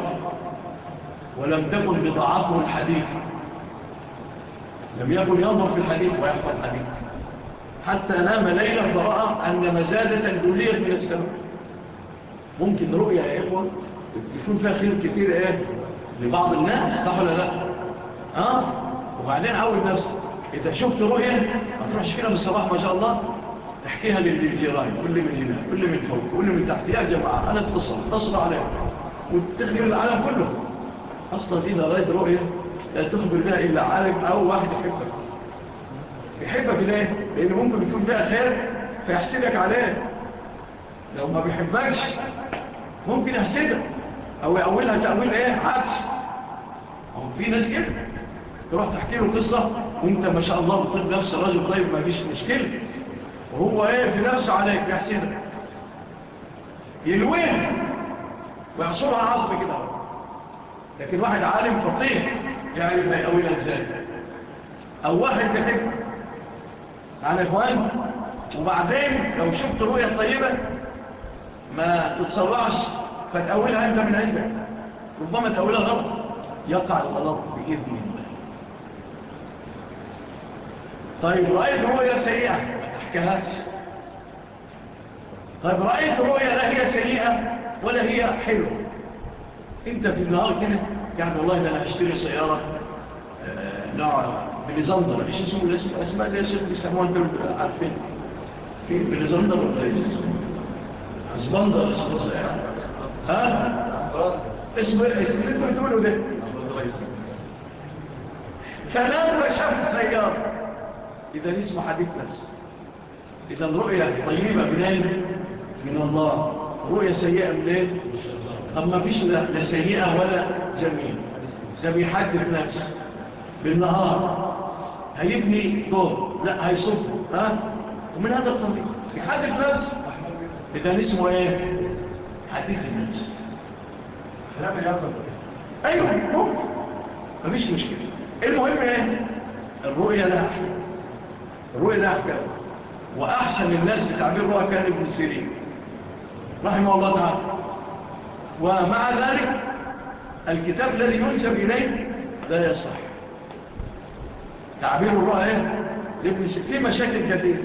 ولم تكن بضاعته الحديث لم يكن ينظر في الحديث ويحفظ الحديث حتى نام ليلة فرأى أن مزادة جولية من السماء ممكن رؤية يا إخوة يكون فيها خير كثير إيه لبعض الناس صح ولا لا؟ ها؟ أه؟ وبعدين عود نفسك إذا شفت رؤية ما تروحش فينا من الصباح ما شاء الله تحكيها للجيران كل من هنا كل من فوق كل من تحت. يا جماعة أنا أتصل أتصل عليك وتخبر العالم كله. أصلا إذا رأيت رؤية لا تخبر بها إلا عالم أو واحد يحبك. يحبك ليه؟ لأنه ممكن يكون فيها خير فيحسدك عليه. لو ما بيحبكش ممكن يحسدك أو يأولها تأويل إيه؟ عكس. أو في ناس كده. تروح تحكي له قصة وانت ما شاء الله بطيب نفس الرجل طيب ما فيش مشكلة. وهو إيه في نفسه عليك بيحسنك يلوين. ويعصرها عصب كده. لكن واحد عالم فقيه يعرف هيقولها إزاي. أو واحد كتب على إخوان وبعدين لو شفت رؤية طيبة ما تتصرعش فتقولها أنت من عندك. ربما تقولها غلط. يقع الغلط بإذن الله طيب رأيت رؤية سيئة كهاتش طيب رأيت رؤية لا هي سيئة ولا هي حلوة. انت في النهار كده يعني والله ده أنا هشتري سيارة آه، نوع بليزندر. إيش اسمه؟ الاسم اسماء اللي يسموها أنتم عارفين. في بليزندر ولا إيش اسمه؟ أسبندر اسمه سيارة ها؟ اسمه إيه؟ اسم اللي أنتم بتقولوا ده. فلما شاف السيارة. إذا اسمه حديث نفسه إذا الرؤية طيبة منين من الله. رؤية سيئة منين أما فيش لا سيئة ولا جميل ده بيحدد نفسه بالنهار. هيبني دور لا هيصبه ها؟ ومن هذا الطريق بيحدد نفسه إذا اسمه إيه؟ حديث النفس. كلام يقضل أيوه ممكن. مفيش مشكلة. المهم إيه؟ الرؤية لا أحد. الرؤية ده أحكام وأحسن الناس لتعبير تعبير رؤى كان ابن سيرين. رحمه الله تعالى. ومع ذلك الكتاب الذي ينسب إليه لا يصح. تعبير الرؤى إيه؟ لابن سيرين. في مشاكل كثيرة.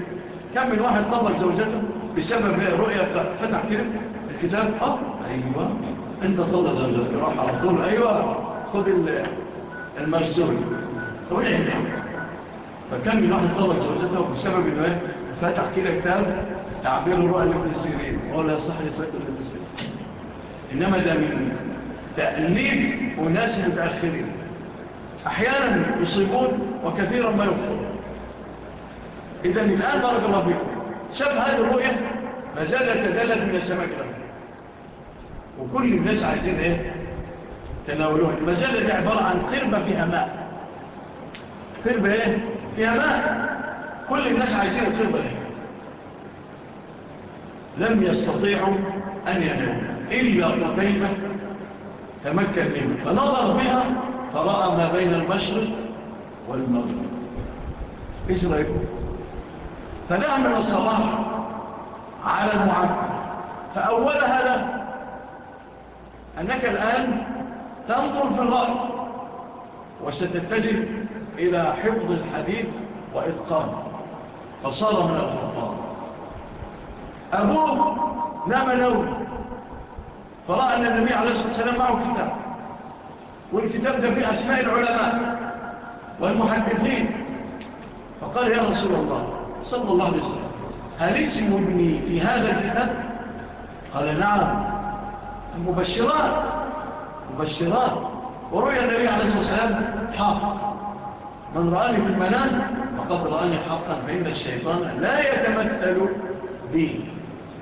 كم من واحد طلق زوجته بسبب رؤية فتح كلمة. الكتاب أه أيوة. أنت طلق زوجته راح على طول. أيوة. خذ المرسول طب إيه فكان من واحد طلب زوجته بسبب إنه إيه؟ فتح كده كتاب تعبير الرؤى لابن سيرين هو لا صح لسوية لابن سيرين. إنما ده من تأنيب وناس متأخرين. أحيانا يصيبون وكثيرا ما يقتلون اذا الآن بارك الله فيكم سب هذه الرؤية ما زالت يتدلت من السماء وكل الناس عايزين إيه؟ تناولوها ما زالت عبارة عن قربة في اماء قربة إيه؟ بيابان كل الناس عايزين الخير لم يستطيعوا أن يناموا إلا قتيبة تمكن منه. فنظر بها فرأى ما بين المشرق والمغرب. إسرائيل. فنعمل الصباح على المعبد. فأولها له أنك الآن تنظر في الغرب وستتجه إلى حفظ الحديث وإتقام فصار من الخطاب. أبوه نام نوم فرأى أن النبي عليه الصلاة والسلام معه كتاب. والكتاب ده فيه أسماء العلماء والمحدثين. فقال يا رسول الله صلى الله عليه وسلم هل اسم ابني في هذا الكتاب؟ قال نعم. المبشرات. مبشرات. ورؤية النبي عليه الصلاة والسلام حق من رآني في المنام فقد رآني حقا فإن الشيطان لا يتمثل به.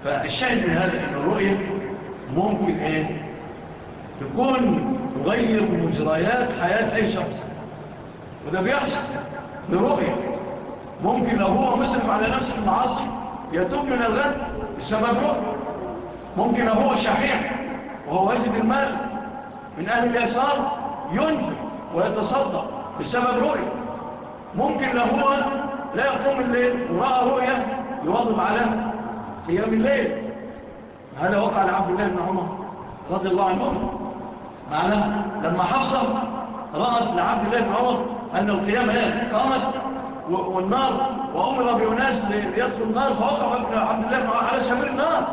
فالشاهد من هذا أن الرؤية ممكن إيه؟ تكون تغير مجريات حياة أي شخص. وده بيحصل برؤية ممكن لو هو مسلم على نفسه المعاصر يتوب من الغد بسبب رؤية. ممكن لو هو شحيح وهو وزد المال من أهل اليسار ينفق ويتصدق بسبب رؤية. ممكن لو هو لا يقوم الليل ورأى رؤية يواظب على قيام الليل. هذا وقع لعبد الله بن عمر رضي الله عنه. معنا لما حصل رأت لعبد الله بن عمر أن القيام هي قامت والنار وأمر بأناس ليدخل النار فوقع عبد الله بن عمر على شمال النار.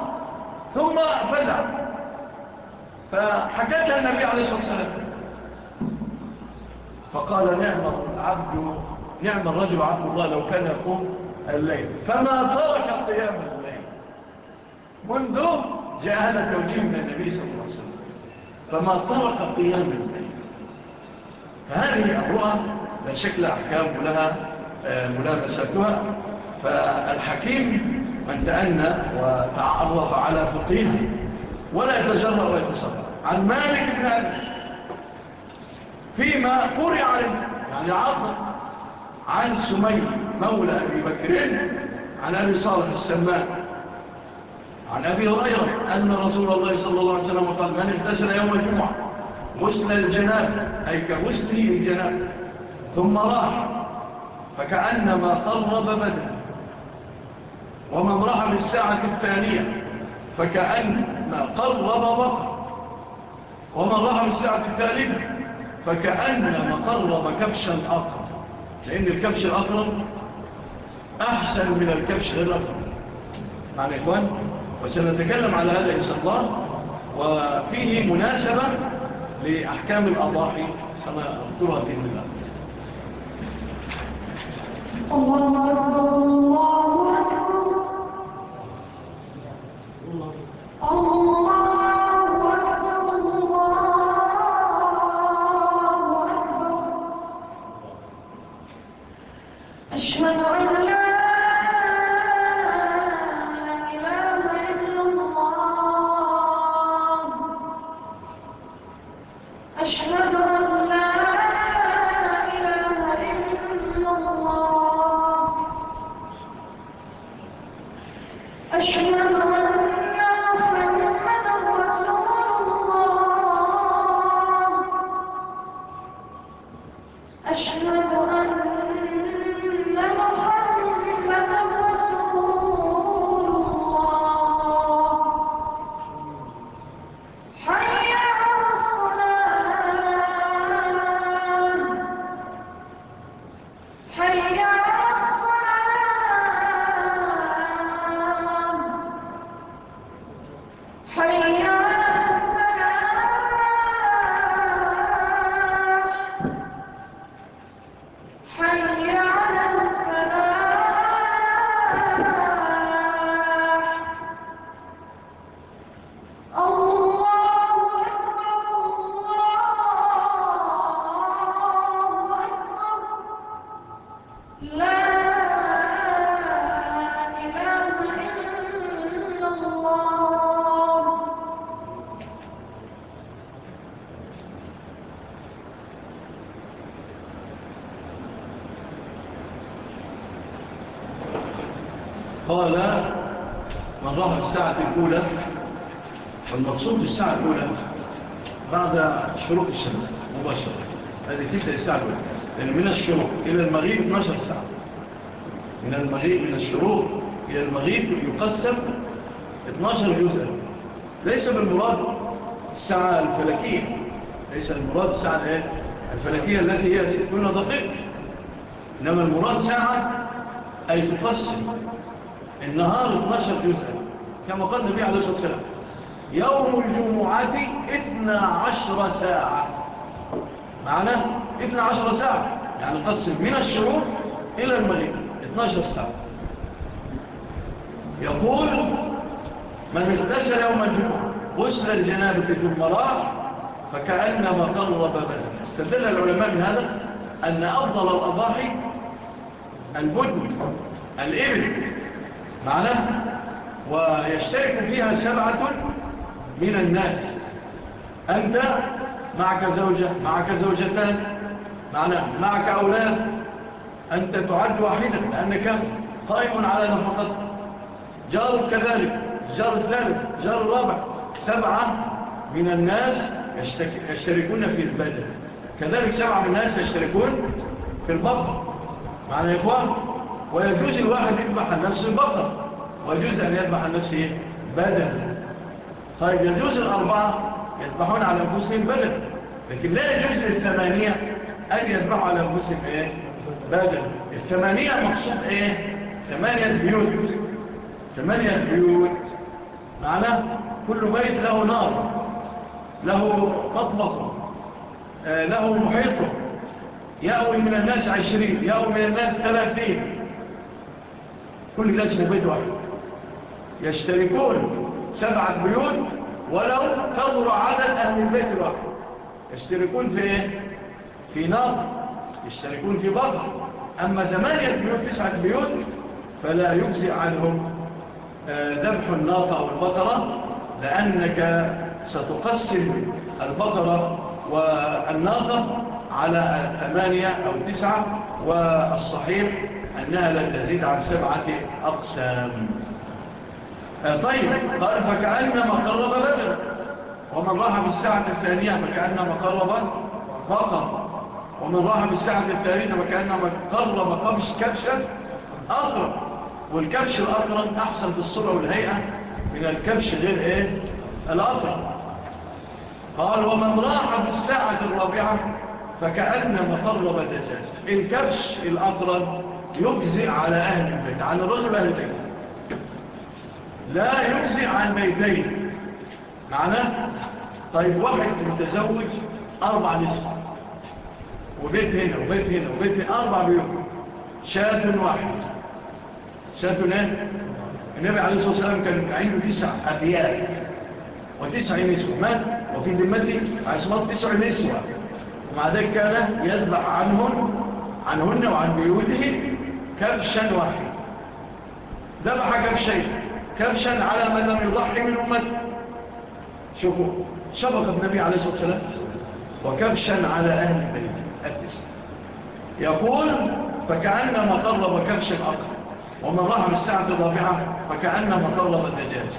ثم فزع. فحكتها النبي عليه الصلاة والسلام. فقال نعمة العبد نعم الرجل عبد الله لو كان يقوم الليل. فما ترك قيام الليل. منذ جاء هذا التوجيه من النبي صلى الله عليه وسلم. فما ترك قيام الليل. فهذه الرؤى لا شكل أحكام لها آه، ملابستها. فالحكيم من تأنى وتعرف على فقيه ولا يتجرأ ويتصرف عن مالك بن أبي فيما قرع يعني عظم عن سمي مولى أبي بكر عن أبي صالح السماء. عن أبي هريرة أن رسول الله صلى الله عليه وسلم قال من اغتسل يوم الجمعة غسل الجناب أي كغسل الجناب ثم راح فكأنما قرب بدا ومن راح بالساعة الثانية فكأنما قرب بقر ومن راح بالساعة الثالثة فكأنما قرب كبشا أقر لأن الكبش الأقرب أحسن من الكبش غير الأقرب معنا نعم إخوان وسنتكلم على هذا إن شاء الله. وفيه مناسبة لأحكام الأضاحي سنذكرها بإذن الله. الله أكبر. الله. أكبر الله الساعة الأولى والمقصود بالساعة الأولى بعد شروق الشمس مباشرة. هذه تبدأ الساعة الأولى. يعني من الشروق إلى المغيب 12 ساعة من المغيب من الشروق إلى المغيب يقسم 12 جزءا. ليس بالمراد الساعة الفلكية. ليس المراد الساعة إيه؟ الفلكية التي هي 60 دقيقة. إنما المراد ساعة أي تقسم. النهار 12 جزءا. كما قال النبي عليه الصلاة والسلام يوم الجمعة 12 ساعة. معناه 12 ساعة يعني قسم من الشعور إلى المغرب 12 ساعة. يقول من اغتسل يوم الجمعة غسل الجنابة ثم راح فكأنما قرب بلد استدل العلماء من هذا أن أفضل الأضاحي البدن الإبل. معناه ويشترك فيها سبعة من الناس. أنت معك زوجة معك زوجتان معنا معك أولاد. أنت تعد واحدا لأنك قائم على نفقة جار كذلك جار ثالث جار رابع. سبعة من الناس يشتركون في البدل كذلك سبعة من الناس يشتركون في البقر. معنا يا إخوان ويجوز الواحد يذبح نفس البقر. ويجوز أن يذبح نفسه بدلا طيب يجوز الأربعة يذبحون على أنفسهم بدلا لكن لا يجوز للثمانية أن يذبحوا على أنفسهم إيه؟ الثمانية مقصود إيه؟ ثمانية بيوت. ثمانية بيوت. معنا كل بيت له نار له مطبقه آه، له محيطه يأوي من الناس عشرين يأوي من الناس ثلاثين. كل الناس من بيت واحد. يشتركون سبعة بيوت ولو كبر عدد أهل البيت الواحد يشتركون في إيه؟ في نار. يشتركون في بطر أما ثمانية بيوت تسعة بيوت فلا يجزع عنهم آه، ذبح الناقة والبطرة لأنك ستقسم البطرة والناقة على ثمانية أو تسعة والصحيح أنها لن تزيد عن سبعة أقسام. آه، طيب. قال فكأن قرب بدر. ومن راح بالساعة الثانية فكأنما قرب فقط ومن راح بالساعة الثانية فكأن قرب قبش كبشة أقرب. والكبش الأقرب أحسن بالصورة والهيئة من الكبش غير إيه؟ الأقرب. قال ومن راح بالساعة الرابعة فكأن قرب دجاج. الكبش الأقرب يجزئ على أهل البيت على رغم أهل البيت. لا يجزي عن ميتين. معنا طيب واحد متزوج أربع نسوة وبيت هنا وبيت هنا وبيت هنا أربع بيوت. شاة واحد. شاة هنا؟ النبي عليه الصلاة والسلام كان عنده تسع أبيات. وتسع نسوة. مات وفي ذمته عصمات تسع نسوة. ومع ذلك كان يذبح عنهم عنهن وعن بيوته كبشا واحد. ذبح كبشين. كبشا على من لم يضحي من أمته شوفوا شبق النبي عليه الصلاة والسلام وكبشا على أهل البيت أدس. يقول فكأنما قرب كبشا أقرب ومن رهر الساعة الرابعة فكأنما قرب الدجاج.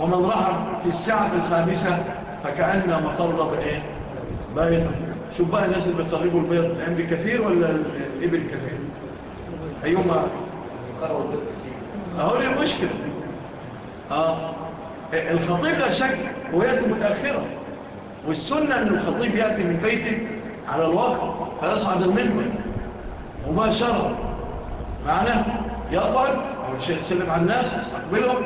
ومن رهر في الساعة الخامسة فكأنما قرب إيه؟ بيض. شوف بقى الناس اللي بتقربوا البيض الآن بكثير ولا الإبل كثير؟ أيهما قرب البيض أهو المشكلة؟ آه. الخطيب لا شك ويأتي متأخرة. والسنة أن الخطيب يأتي من بيته على الوقت فيصعد المنبر. مباشرة معناه يخرج أو الشيء يسلم على الناس يستقبلهم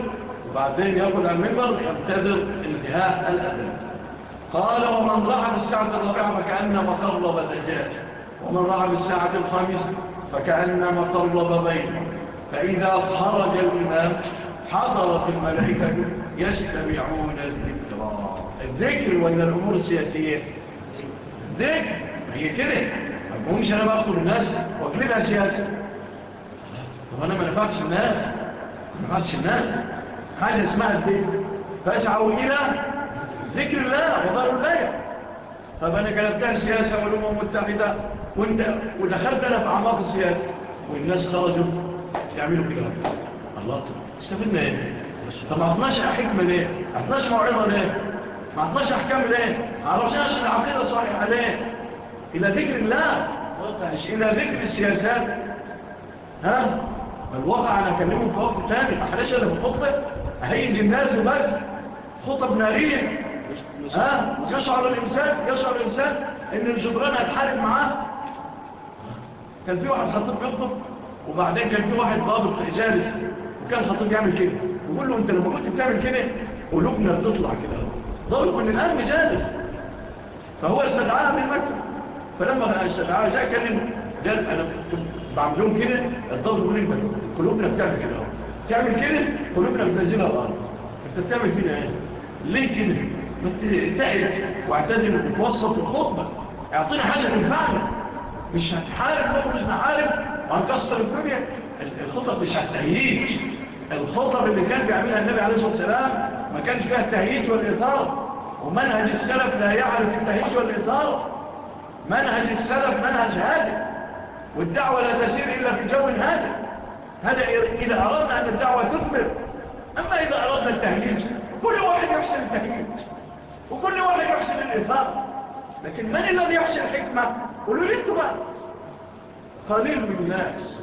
وبعدين يأخذ على المنبر ويبتدر انتهاء الأذان. قال ومن راح بالساعة الرابعة فكأنما قرب دجاجة ومن راح بالساعة الخامسة فكأنما قرب بيت. فإذا خرج الإمام حضرت الملائكة يستمعون الذكرى الذكر ولا الأمور السياسية ذكر هي كده مجموعش أنا بأخذ الناس وأكلمها سياسة طب أنا ما نفعتش الناس ما نفعتش الناس حاجة اسمها الذكر فاسعوا إلى ذكر الله وضعوا الله طب أنا كلمتها سياسة والأمم المتحدة ودخلت أنا في أعماق السياسة والناس خرجوا. يعملوا كده الله طبعا. استفدنا إيه طب ما عطناش حكمة ليه ما عطناش موعظة ليه ما عطناش احكام ليه ما عرفناش العقيدة الصحيحة ليه إلى ذكر الله مش إلى ذكر السياسات. ها؟ الواقع أنا أكلمه في وقت تاني معلش أنا بخطبة أهيج الناس وبس. خطب نارية. ها؟ يشعر الإنسان يشعر الإنسان إن الجدران هتحارب معاه. كان في واحد خطيب يخطب وبعدين كان في واحد ضابط جالس كان خطيب يعمل كده. يقول له انت لما كنت بتعمل كده قلوبنا بتطلع كده ضرب ان الآن جالس فهو استدعاه من مكة. فلما استدعاه جاء كلم قال أنا كنت بعمل لهم كده الضرب من المكه قلوبنا بتعمل كده تعمل كده؟ قلوبنا بتنزلها الأرض انت بتعمل كده إيه ليه كده؟ ما تتعب واعتزل وتوسط الخطبة. اعطينا حاجة تنفعنا. مش هنحارب لو مش هنحارب وهنكسر الدنيا. الخطط مش هتهيج. الخطب اللي كان بيعملها النبي عليه الصلاة والسلام ما كانش فيها التهييج والإثارة ومنهج السلف لا يعرف التهييج والإثارة منهج السلف منهج هادئ. والدعوة لا تسير إلا في جو هادئ. هذا إذا أردنا أن الدعوة تثمر. أما إذا أردنا التهييج كل واحد يحسن التهييج. وكل واحد يحسن الإثارة لكن من الذي يحسن الحكمة؟ قولوا لي أنتم. بقى قليل من الناس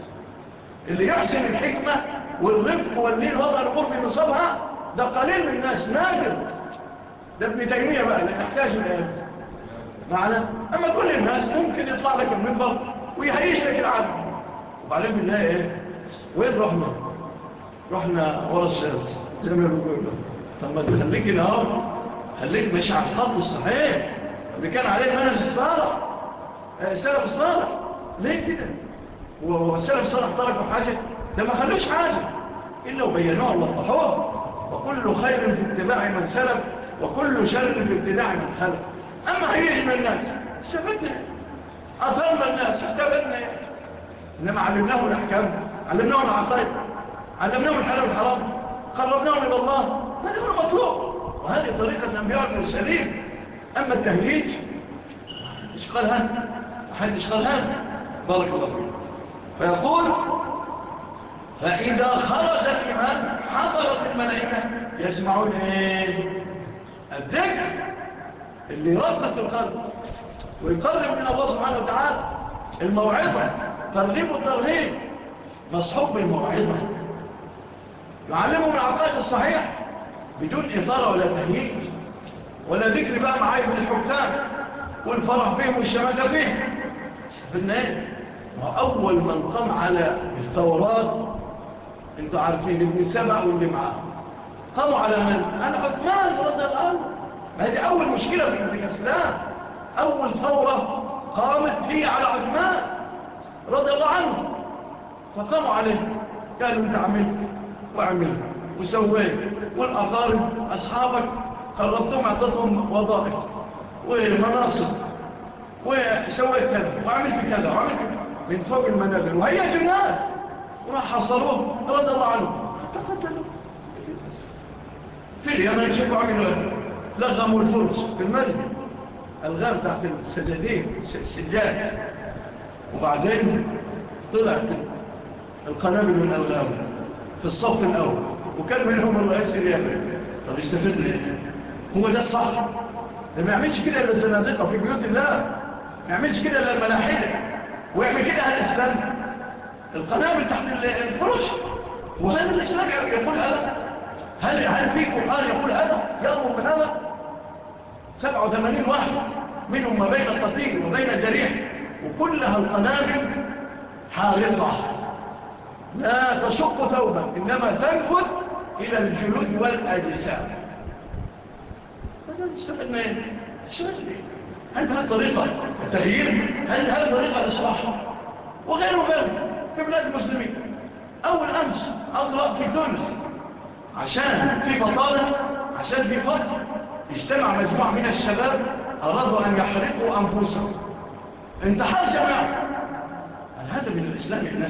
اللي يحسن الحكمة والرفق والنيل وضع القرب في نصابها ده قليل من الناس نادر. ده ابن تيمية بقى نحتاج الآن معنا؟ أما كل الناس ممكن يطلع لك المنبر ويهيش لك العدل. وبعدين بالله إيه؟ وين رحنا؟ رحنا ورا السادس زي ما بيقولوا. طب ما تخليك نهار خليك ماشي على الخط الصحيح. اللي كان عليه منهج الصالح. إيه، السلف الصالح. ليه كده؟ والسلف الصالح تركوا حاجة؟ ده ما خلوش حاجة. إلا وبينوها ووضحوه. وكل خير في اتباع من سلف وكل شر في ابتداع من خلف. أما هيجم الناس استفدنا. أضرنا الناس استفدنا. إنما علمناه الأحكام علمناه العقائد علمناه الحلال والحرام قربناه إلى الله. هذا هو المطلوب. وهذه طريقة الأنبياء المرسلين. أما التهييج إشقال هذا أحد إشقال هذا بارك الله فيقول فإذا خرجت من حضرت الملائكة يسمعون إيه؟ الذكر اللي ربط القلب ويقرب من الله سبحانه وتعالى الموعظة ترغيب الترغيب مصحوب بالموعظة يعلمهم العقائد الصحيح بدون إثارة ولا تهيئ ولا ذكر بقى معايا من الحكام والفرح بهم والشمادة بهم بالنهاية وأول من قام على الثورات أنتوا عارفين ابن سبع واللي معاه. قاموا على من؟ على عثمان رضي الله عنه. ما هذه أول مشكلة في الإسلام. أول ثورة قامت هي على عثمان رضي الله عنه. فقاموا عليه. قالوا انت عملت وعملت وسويت والأقارب أصحابك قربتهم أعطتهم وظائف ومناصب وسويت كذا وعملت كذا وعملت من فوق المنابر وهيجوا الناس راح حصلوه رضي الله عنه. تقتلوا. في اليمن شكوا عملوا لغموا الفرس في المسجد. الغام تحت السجدين السجاد وبعدين طلعت القنابل من الغام في الصف الأول. وكان منهم الرئيس اليمن طب يستفدني هو ده الصح. ده ما يعملش كده إلا الزنادقة في بيوت الله. ما يعملش كده إلا الملاحدة. ويعمل كده أهل الإسلام. القنابل تحت الفرش وهل من الإسلام يقول هذا هل هل في قرآن يقول هذا يأمر بهذا 87 واحد منهم ما بين القتيل وبين الجريح وكلها القنابل حارقة لا تشق ثوبا إنما تنفذ إلى الجلود والأجسام هذا استفدنا إيه؟ هل هذه طريقة التغيير؟ هل هذه طريقة الإصلاح؟ وغيره غيره في بلاد المسلمين. أول أمس أطلق في تونس عشان في بطالة عشان في قتل اجتمع مجموعة من الشباب أرادوا أن يحرقوا أنفسهم. انتحار جماعة. هل هذا من الإسلام يا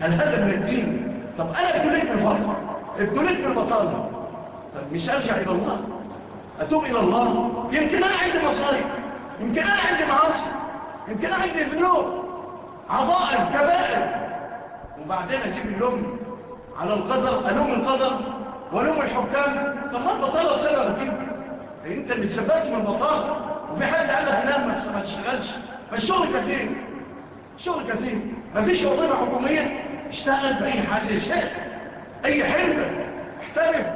هل هذا من الدين. طب أنا ابتليت من الفرق ابتليت من بطالة. طب مش أرجع إلى الله؟ أتوب إلى الله؟ يمكن أنا عندي مصاري يمكن أنا عندي معاصي يمكن أنا عندي ذنوب عضائر كبائر. وبعدين أجيب اللوم على القدر ألوم القدر ولوم الحكام. طب ما البطاله سبب كده أنت اللي تسببت من البطاله وفي حد قال لك لا ما تشتغلش. فالشغل كثير. شغل ما مفيش وظيفة حكومية اشتغل بأي حاجة شئت أي حلم. احترف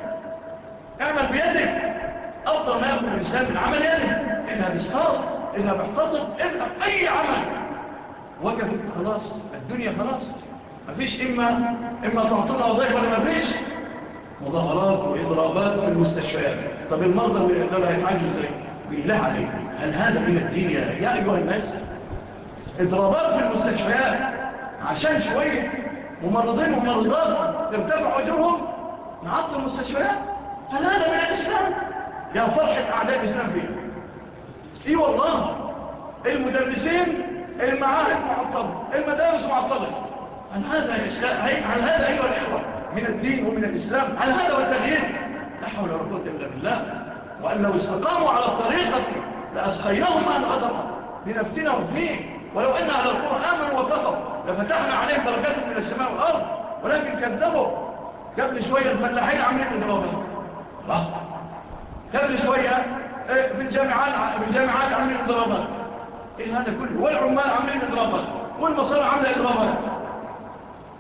اعمل بيدك. أفضل ما يكون الإنسان من عمل يده. انها بيصطاد انها بيحتضن انها اي عمل. وجدت خلاص. الدنيا خلاص. مفيش إما إما تعطونا وظيفة ولا مفيش. مظاهرات وإضرابات في المستشفيات. طب المرضى والإعدال هيتعالجوا إزاي؟ بالله عليك. هل هذا من الدين يا أيها الناس؟ إضرابات في المستشفيات. عشان شوية. ممرضين ومرضات ترتفع وجوههم. نعطل المستشفيات. هل هذا من الإسلام؟ يا فرحة أعداء الإسلام فيه إيه والله. المدرسين المعاهد معطلة. المدارس معطلة. عن هذا الإسلام عن هذا أيها الإخوة. من الدين ومن الإسلام. عن هذا والتغيير. لا حول ولا قوة إلا بالله. وأن لو استقاموا على الطريقة لاسقيهم أن غضبا لنفتنهم فيه ولو أن على القرى آمنوا واتقوا لفتحنا عليهم درجات من السماء والأرض. ولكن كذبوا. قبل شوية الفلاحين عاملين من دماغهم قبل شوية إيه، في الجامعات في الجامعات عاملين اضرابات إيه هذا كله. والعمال عاملين اضرابات والمصانع عاملة اضرابات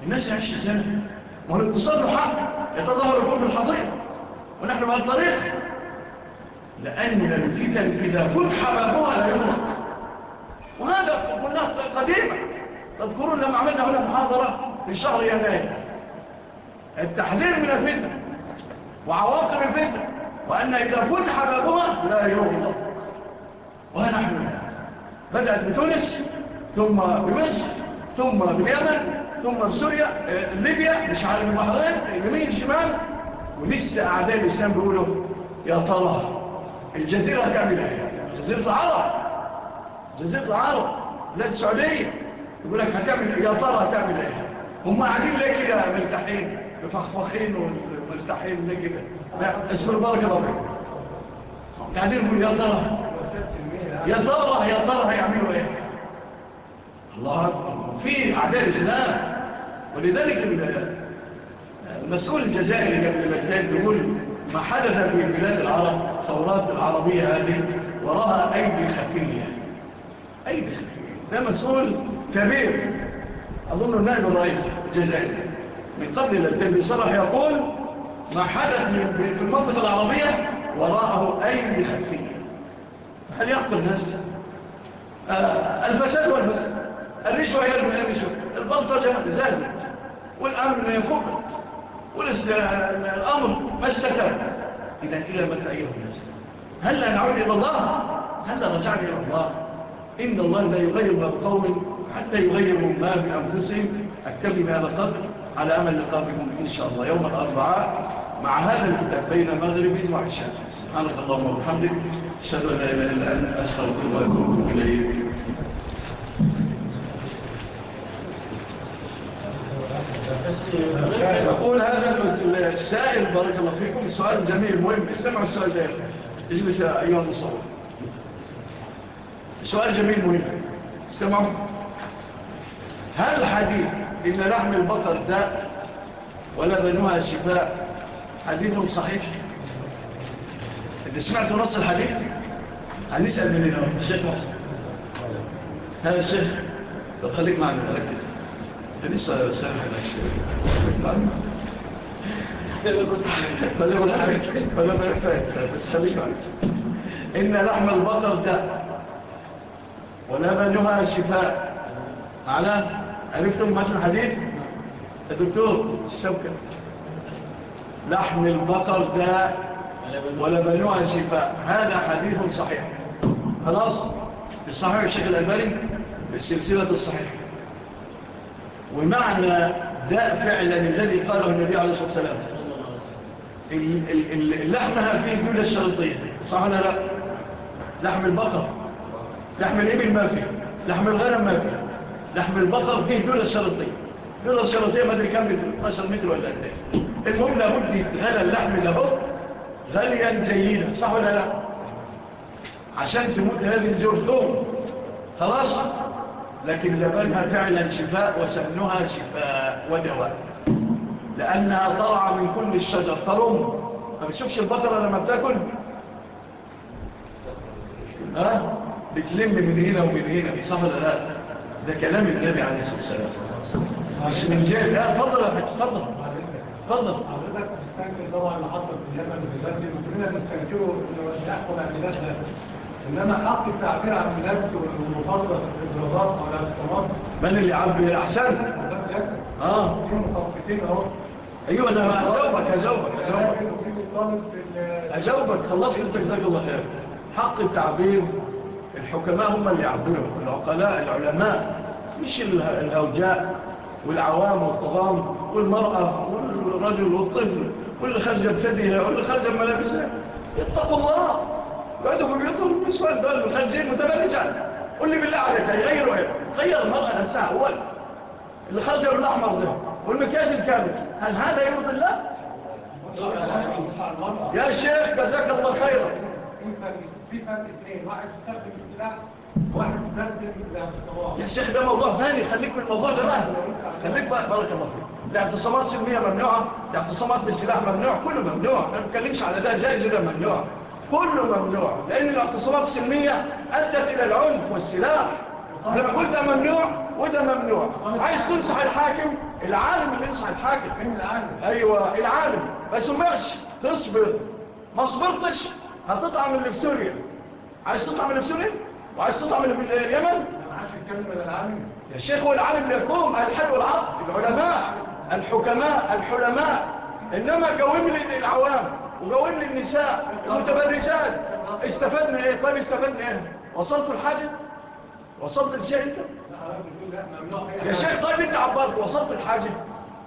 الناس يعيش إزاي ما هو الاقتصاد حق يتظاهر كل الحضيره ونحن على طريق لأن الفتن إذا فتح بابها لا يغلق وهذا قلناه قديما. تذكرون لما عملنا هنا محاضرة في شهر يناير. التحذير من الفتن وعواقب الفتن وأن إذا فتح بابها لا يغلق وها نحن بدأت بتونس ثم بمصر ثم باليمن ثم في سوريا آه، ليبيا مش عارف البحرين يمين الشمال ولسه أعداء الإسلام بيقولوا يا ترى الجزيرة كاملة؟ جزيرة العرب. جزيرة العرب. بلاد السعودية. يقول لك هتعمل إيه؟ يا ترى هتعمل إيه؟ هم قاعدين ليه كده مرتاحين؟ مفخفخين ومرتاحين ليه كده؟ اسم البركة بابا قاعدين يقول يا ترى يا ترى يا ترى هيعملوا إيه؟ الله في أعداء الإسلام. ولذلك المسؤول الجزائري قبل بغداد يقول ما حدث في بلاد العرب الثورات العربية هذه وراء أيدي خفية. أيدي خفية. ده مسؤول كبير. أظن نائب الرئيس الجزائري. من قبل الألتين بصرح يقول ما حدث في المنطقة العربية وراءه أيدي خفية. هل يقتل الناس؟ آه، الفساد والفساد. الرشوة هي الرشوة البلطجة زالت ما فقط والأمر ما استكر إذا إلى متى أيها الناس؟ هل نعود إلى الله؟ هل نرجع إلى الله؟ إن الله لا يغير ما بقوم حتى يغيروا ما بأنفسهم. أكتفي بهذا القدر على أمل لقابكم إن شاء الله يوم الأربعاء مع هذا الكتاب بين مغرب وعشاء. سبحانك اللهم وبحمدك. أشهد أن لا إله إلا أنت أستغفرك وأتوب إليك. أقول هذا السائل بارك الله فيكم. سؤال جميل مهم. استمعوا السؤال ده. اجلس أيها المصور. سؤال جميل مهم. استمعوا. هل الحديث إن لحم البقر داء ولا بنوها شفاء حديث صحيح؟ إذا سمعتوا نص الحديث؟ هنسأل من الشيخ مصر هذا الشيخ خليك معنا ركز. كنت لسه سامع طيب إن لحم البطر داء ولبنها شفاء على عرفتم ماشي الحديث يا دكتور الشبكة لحم البقر داء ولبنها شفاء هذا حديث صحيح خلاص الصحيح الشيخ الألباني بالسلسلة الصحيحة ومعنى ده فعلا الذي قاله النبي عليه الصلاة والسلام. اللحمها فيه جولة الشرطية صح ولا لا؟ لحم البقر لحم الإبل ما فيه لحم الغنم ما فيه لحم البقر فيه جولة الشرطية جولة الشرطية ما أدري كم متر 12 متر ولا أدري المهم لابد يتغلى اللحم له غليا جيدا صح ولا لا؟ عشان تموت هذه الجرثوم خلاص؟ لكن لبنها فعلا شفاء وسمنها شفاء ودواء. لأنها طرع من كل الشجر ترم ما بتشوفش البطرة لما بتاكل؟ ها؟ بتلم من هنا ومن هنا. بصح ولا لا؟ ده كلام النبي عليه الصلاة والسلام. مش من جاي لا فضل فضل فضل حضرتك تستنكر طبعا اللي فضل فضل فضل فضل فضل وكلنا فضل إنه يحكم على بلادنا انما حق التعبير عن نفسه في الدراسات أو الاختصامات من اللي عبر الأحسن. آه. في مخصصين أهو. أيوه أنا هجاوبك هجاوبك هجاوبك خلصت أنت جزاك الله خير. حق التعبير الحكماء هم اللي يعبروا العقلاء العلماء مش الهوجاء والعوام والطغام والمرأة والرجل والطفل واللي خرج بثديها واللي خرج بملابسها. اتقوا الله. يقعدوا في بيوتهم يسوان دول مسجين متبلجان قل لي بالله عليك يعني يغيروا هيا يعني. غير المرأة نفسها هو الخزر الأحمر ده. والمكياج الكامل. هل هذا يرضي الله؟ يا شيخ جزاك الله خيرا. في فرق اثنين واحد يستخدم السلاح واحد يستخدم السلاح يا شيخ ده موضوع ثاني. خليك من الموضوع ده بقى. خليك بقى بارك الله فيك. الاعتصامات سلمية ممنوعة. الاعتصامات بالسلاح ممنوع. كله ممنوع. ما نتكلمش على ده. جائز ولا ممنوع. كله ممنوع. لأن الاغتصابات السلمية أدت إلى العنف والسلاح. لما قلت ده ممنوع وده ممنوع. عايز تنصح الحاكم؟ العالم اللي ينصح الحاكم. أيوة العالم. ما ماشي تصبر. ما صبرتش هتطعم اللي في سوريا. عايز تطعم اللي في سوريا؟ وعايز تطعم اللي في اليمن؟ يا شيخ والعالم ليكم الحل والعقد العلماء الحكماء الحلماء. إنما كومل العوام وقول للنساء المتبرجات استفدنا إيه؟ طيب استفدنا إيه؟ وصلت الحاجة؟ وصلت الشيء أنت؟ يا شيخ طيب أنت عبارك وصلت الحاجة؟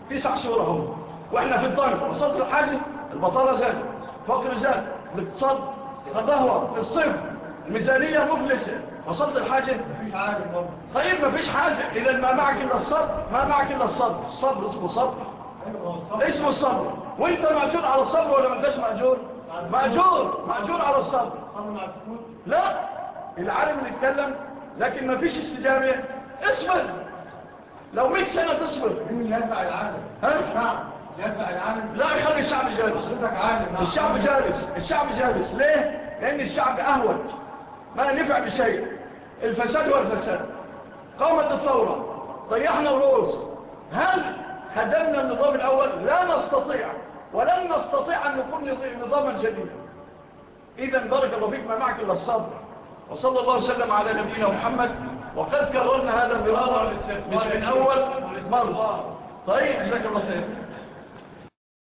تسع شهور أهو وإحنا في الضغط وصلت الحاجة؟ البطالة زاد فقر زاد الاقتصاد تدهور الصيف الميزانية مفلسة وصلت الحاجة؟ طيب ما فيش حاجة. إذا ما معك إلا الصبر ما معك إلا الصبر. الصبر اسمه صبر. اسمه الصبر وانت ماجور على الصبر ولا ما انتش ماجور؟ ماجور ماجور على الصبر لا العالم اللي اتكلم لكن ما فيش استجابة. اصبر لو 100 سنة تصبر. مين اللي ينفع العالم. ها؟ نعم. يدفع العالم. لا يخلي الشعب جالس. نعم. الشعب جالس. الشعب جالس. ليه؟ لأن الشعب أهوج. ما نفع بشيء. الفساد والفساد. قامت الثورة. طيحنا الرؤوس. هل هدمنا النظام الأول؟ لا نستطيع. ولن نستطيع أن نكون نظاما جديدا. إذا بارك الله فيك ما معك إلا الصبر. وصلى الله وسلم على نبينا محمد. وقد كررنا هذا المرارة من أول مرة طيب جزاك الله خير.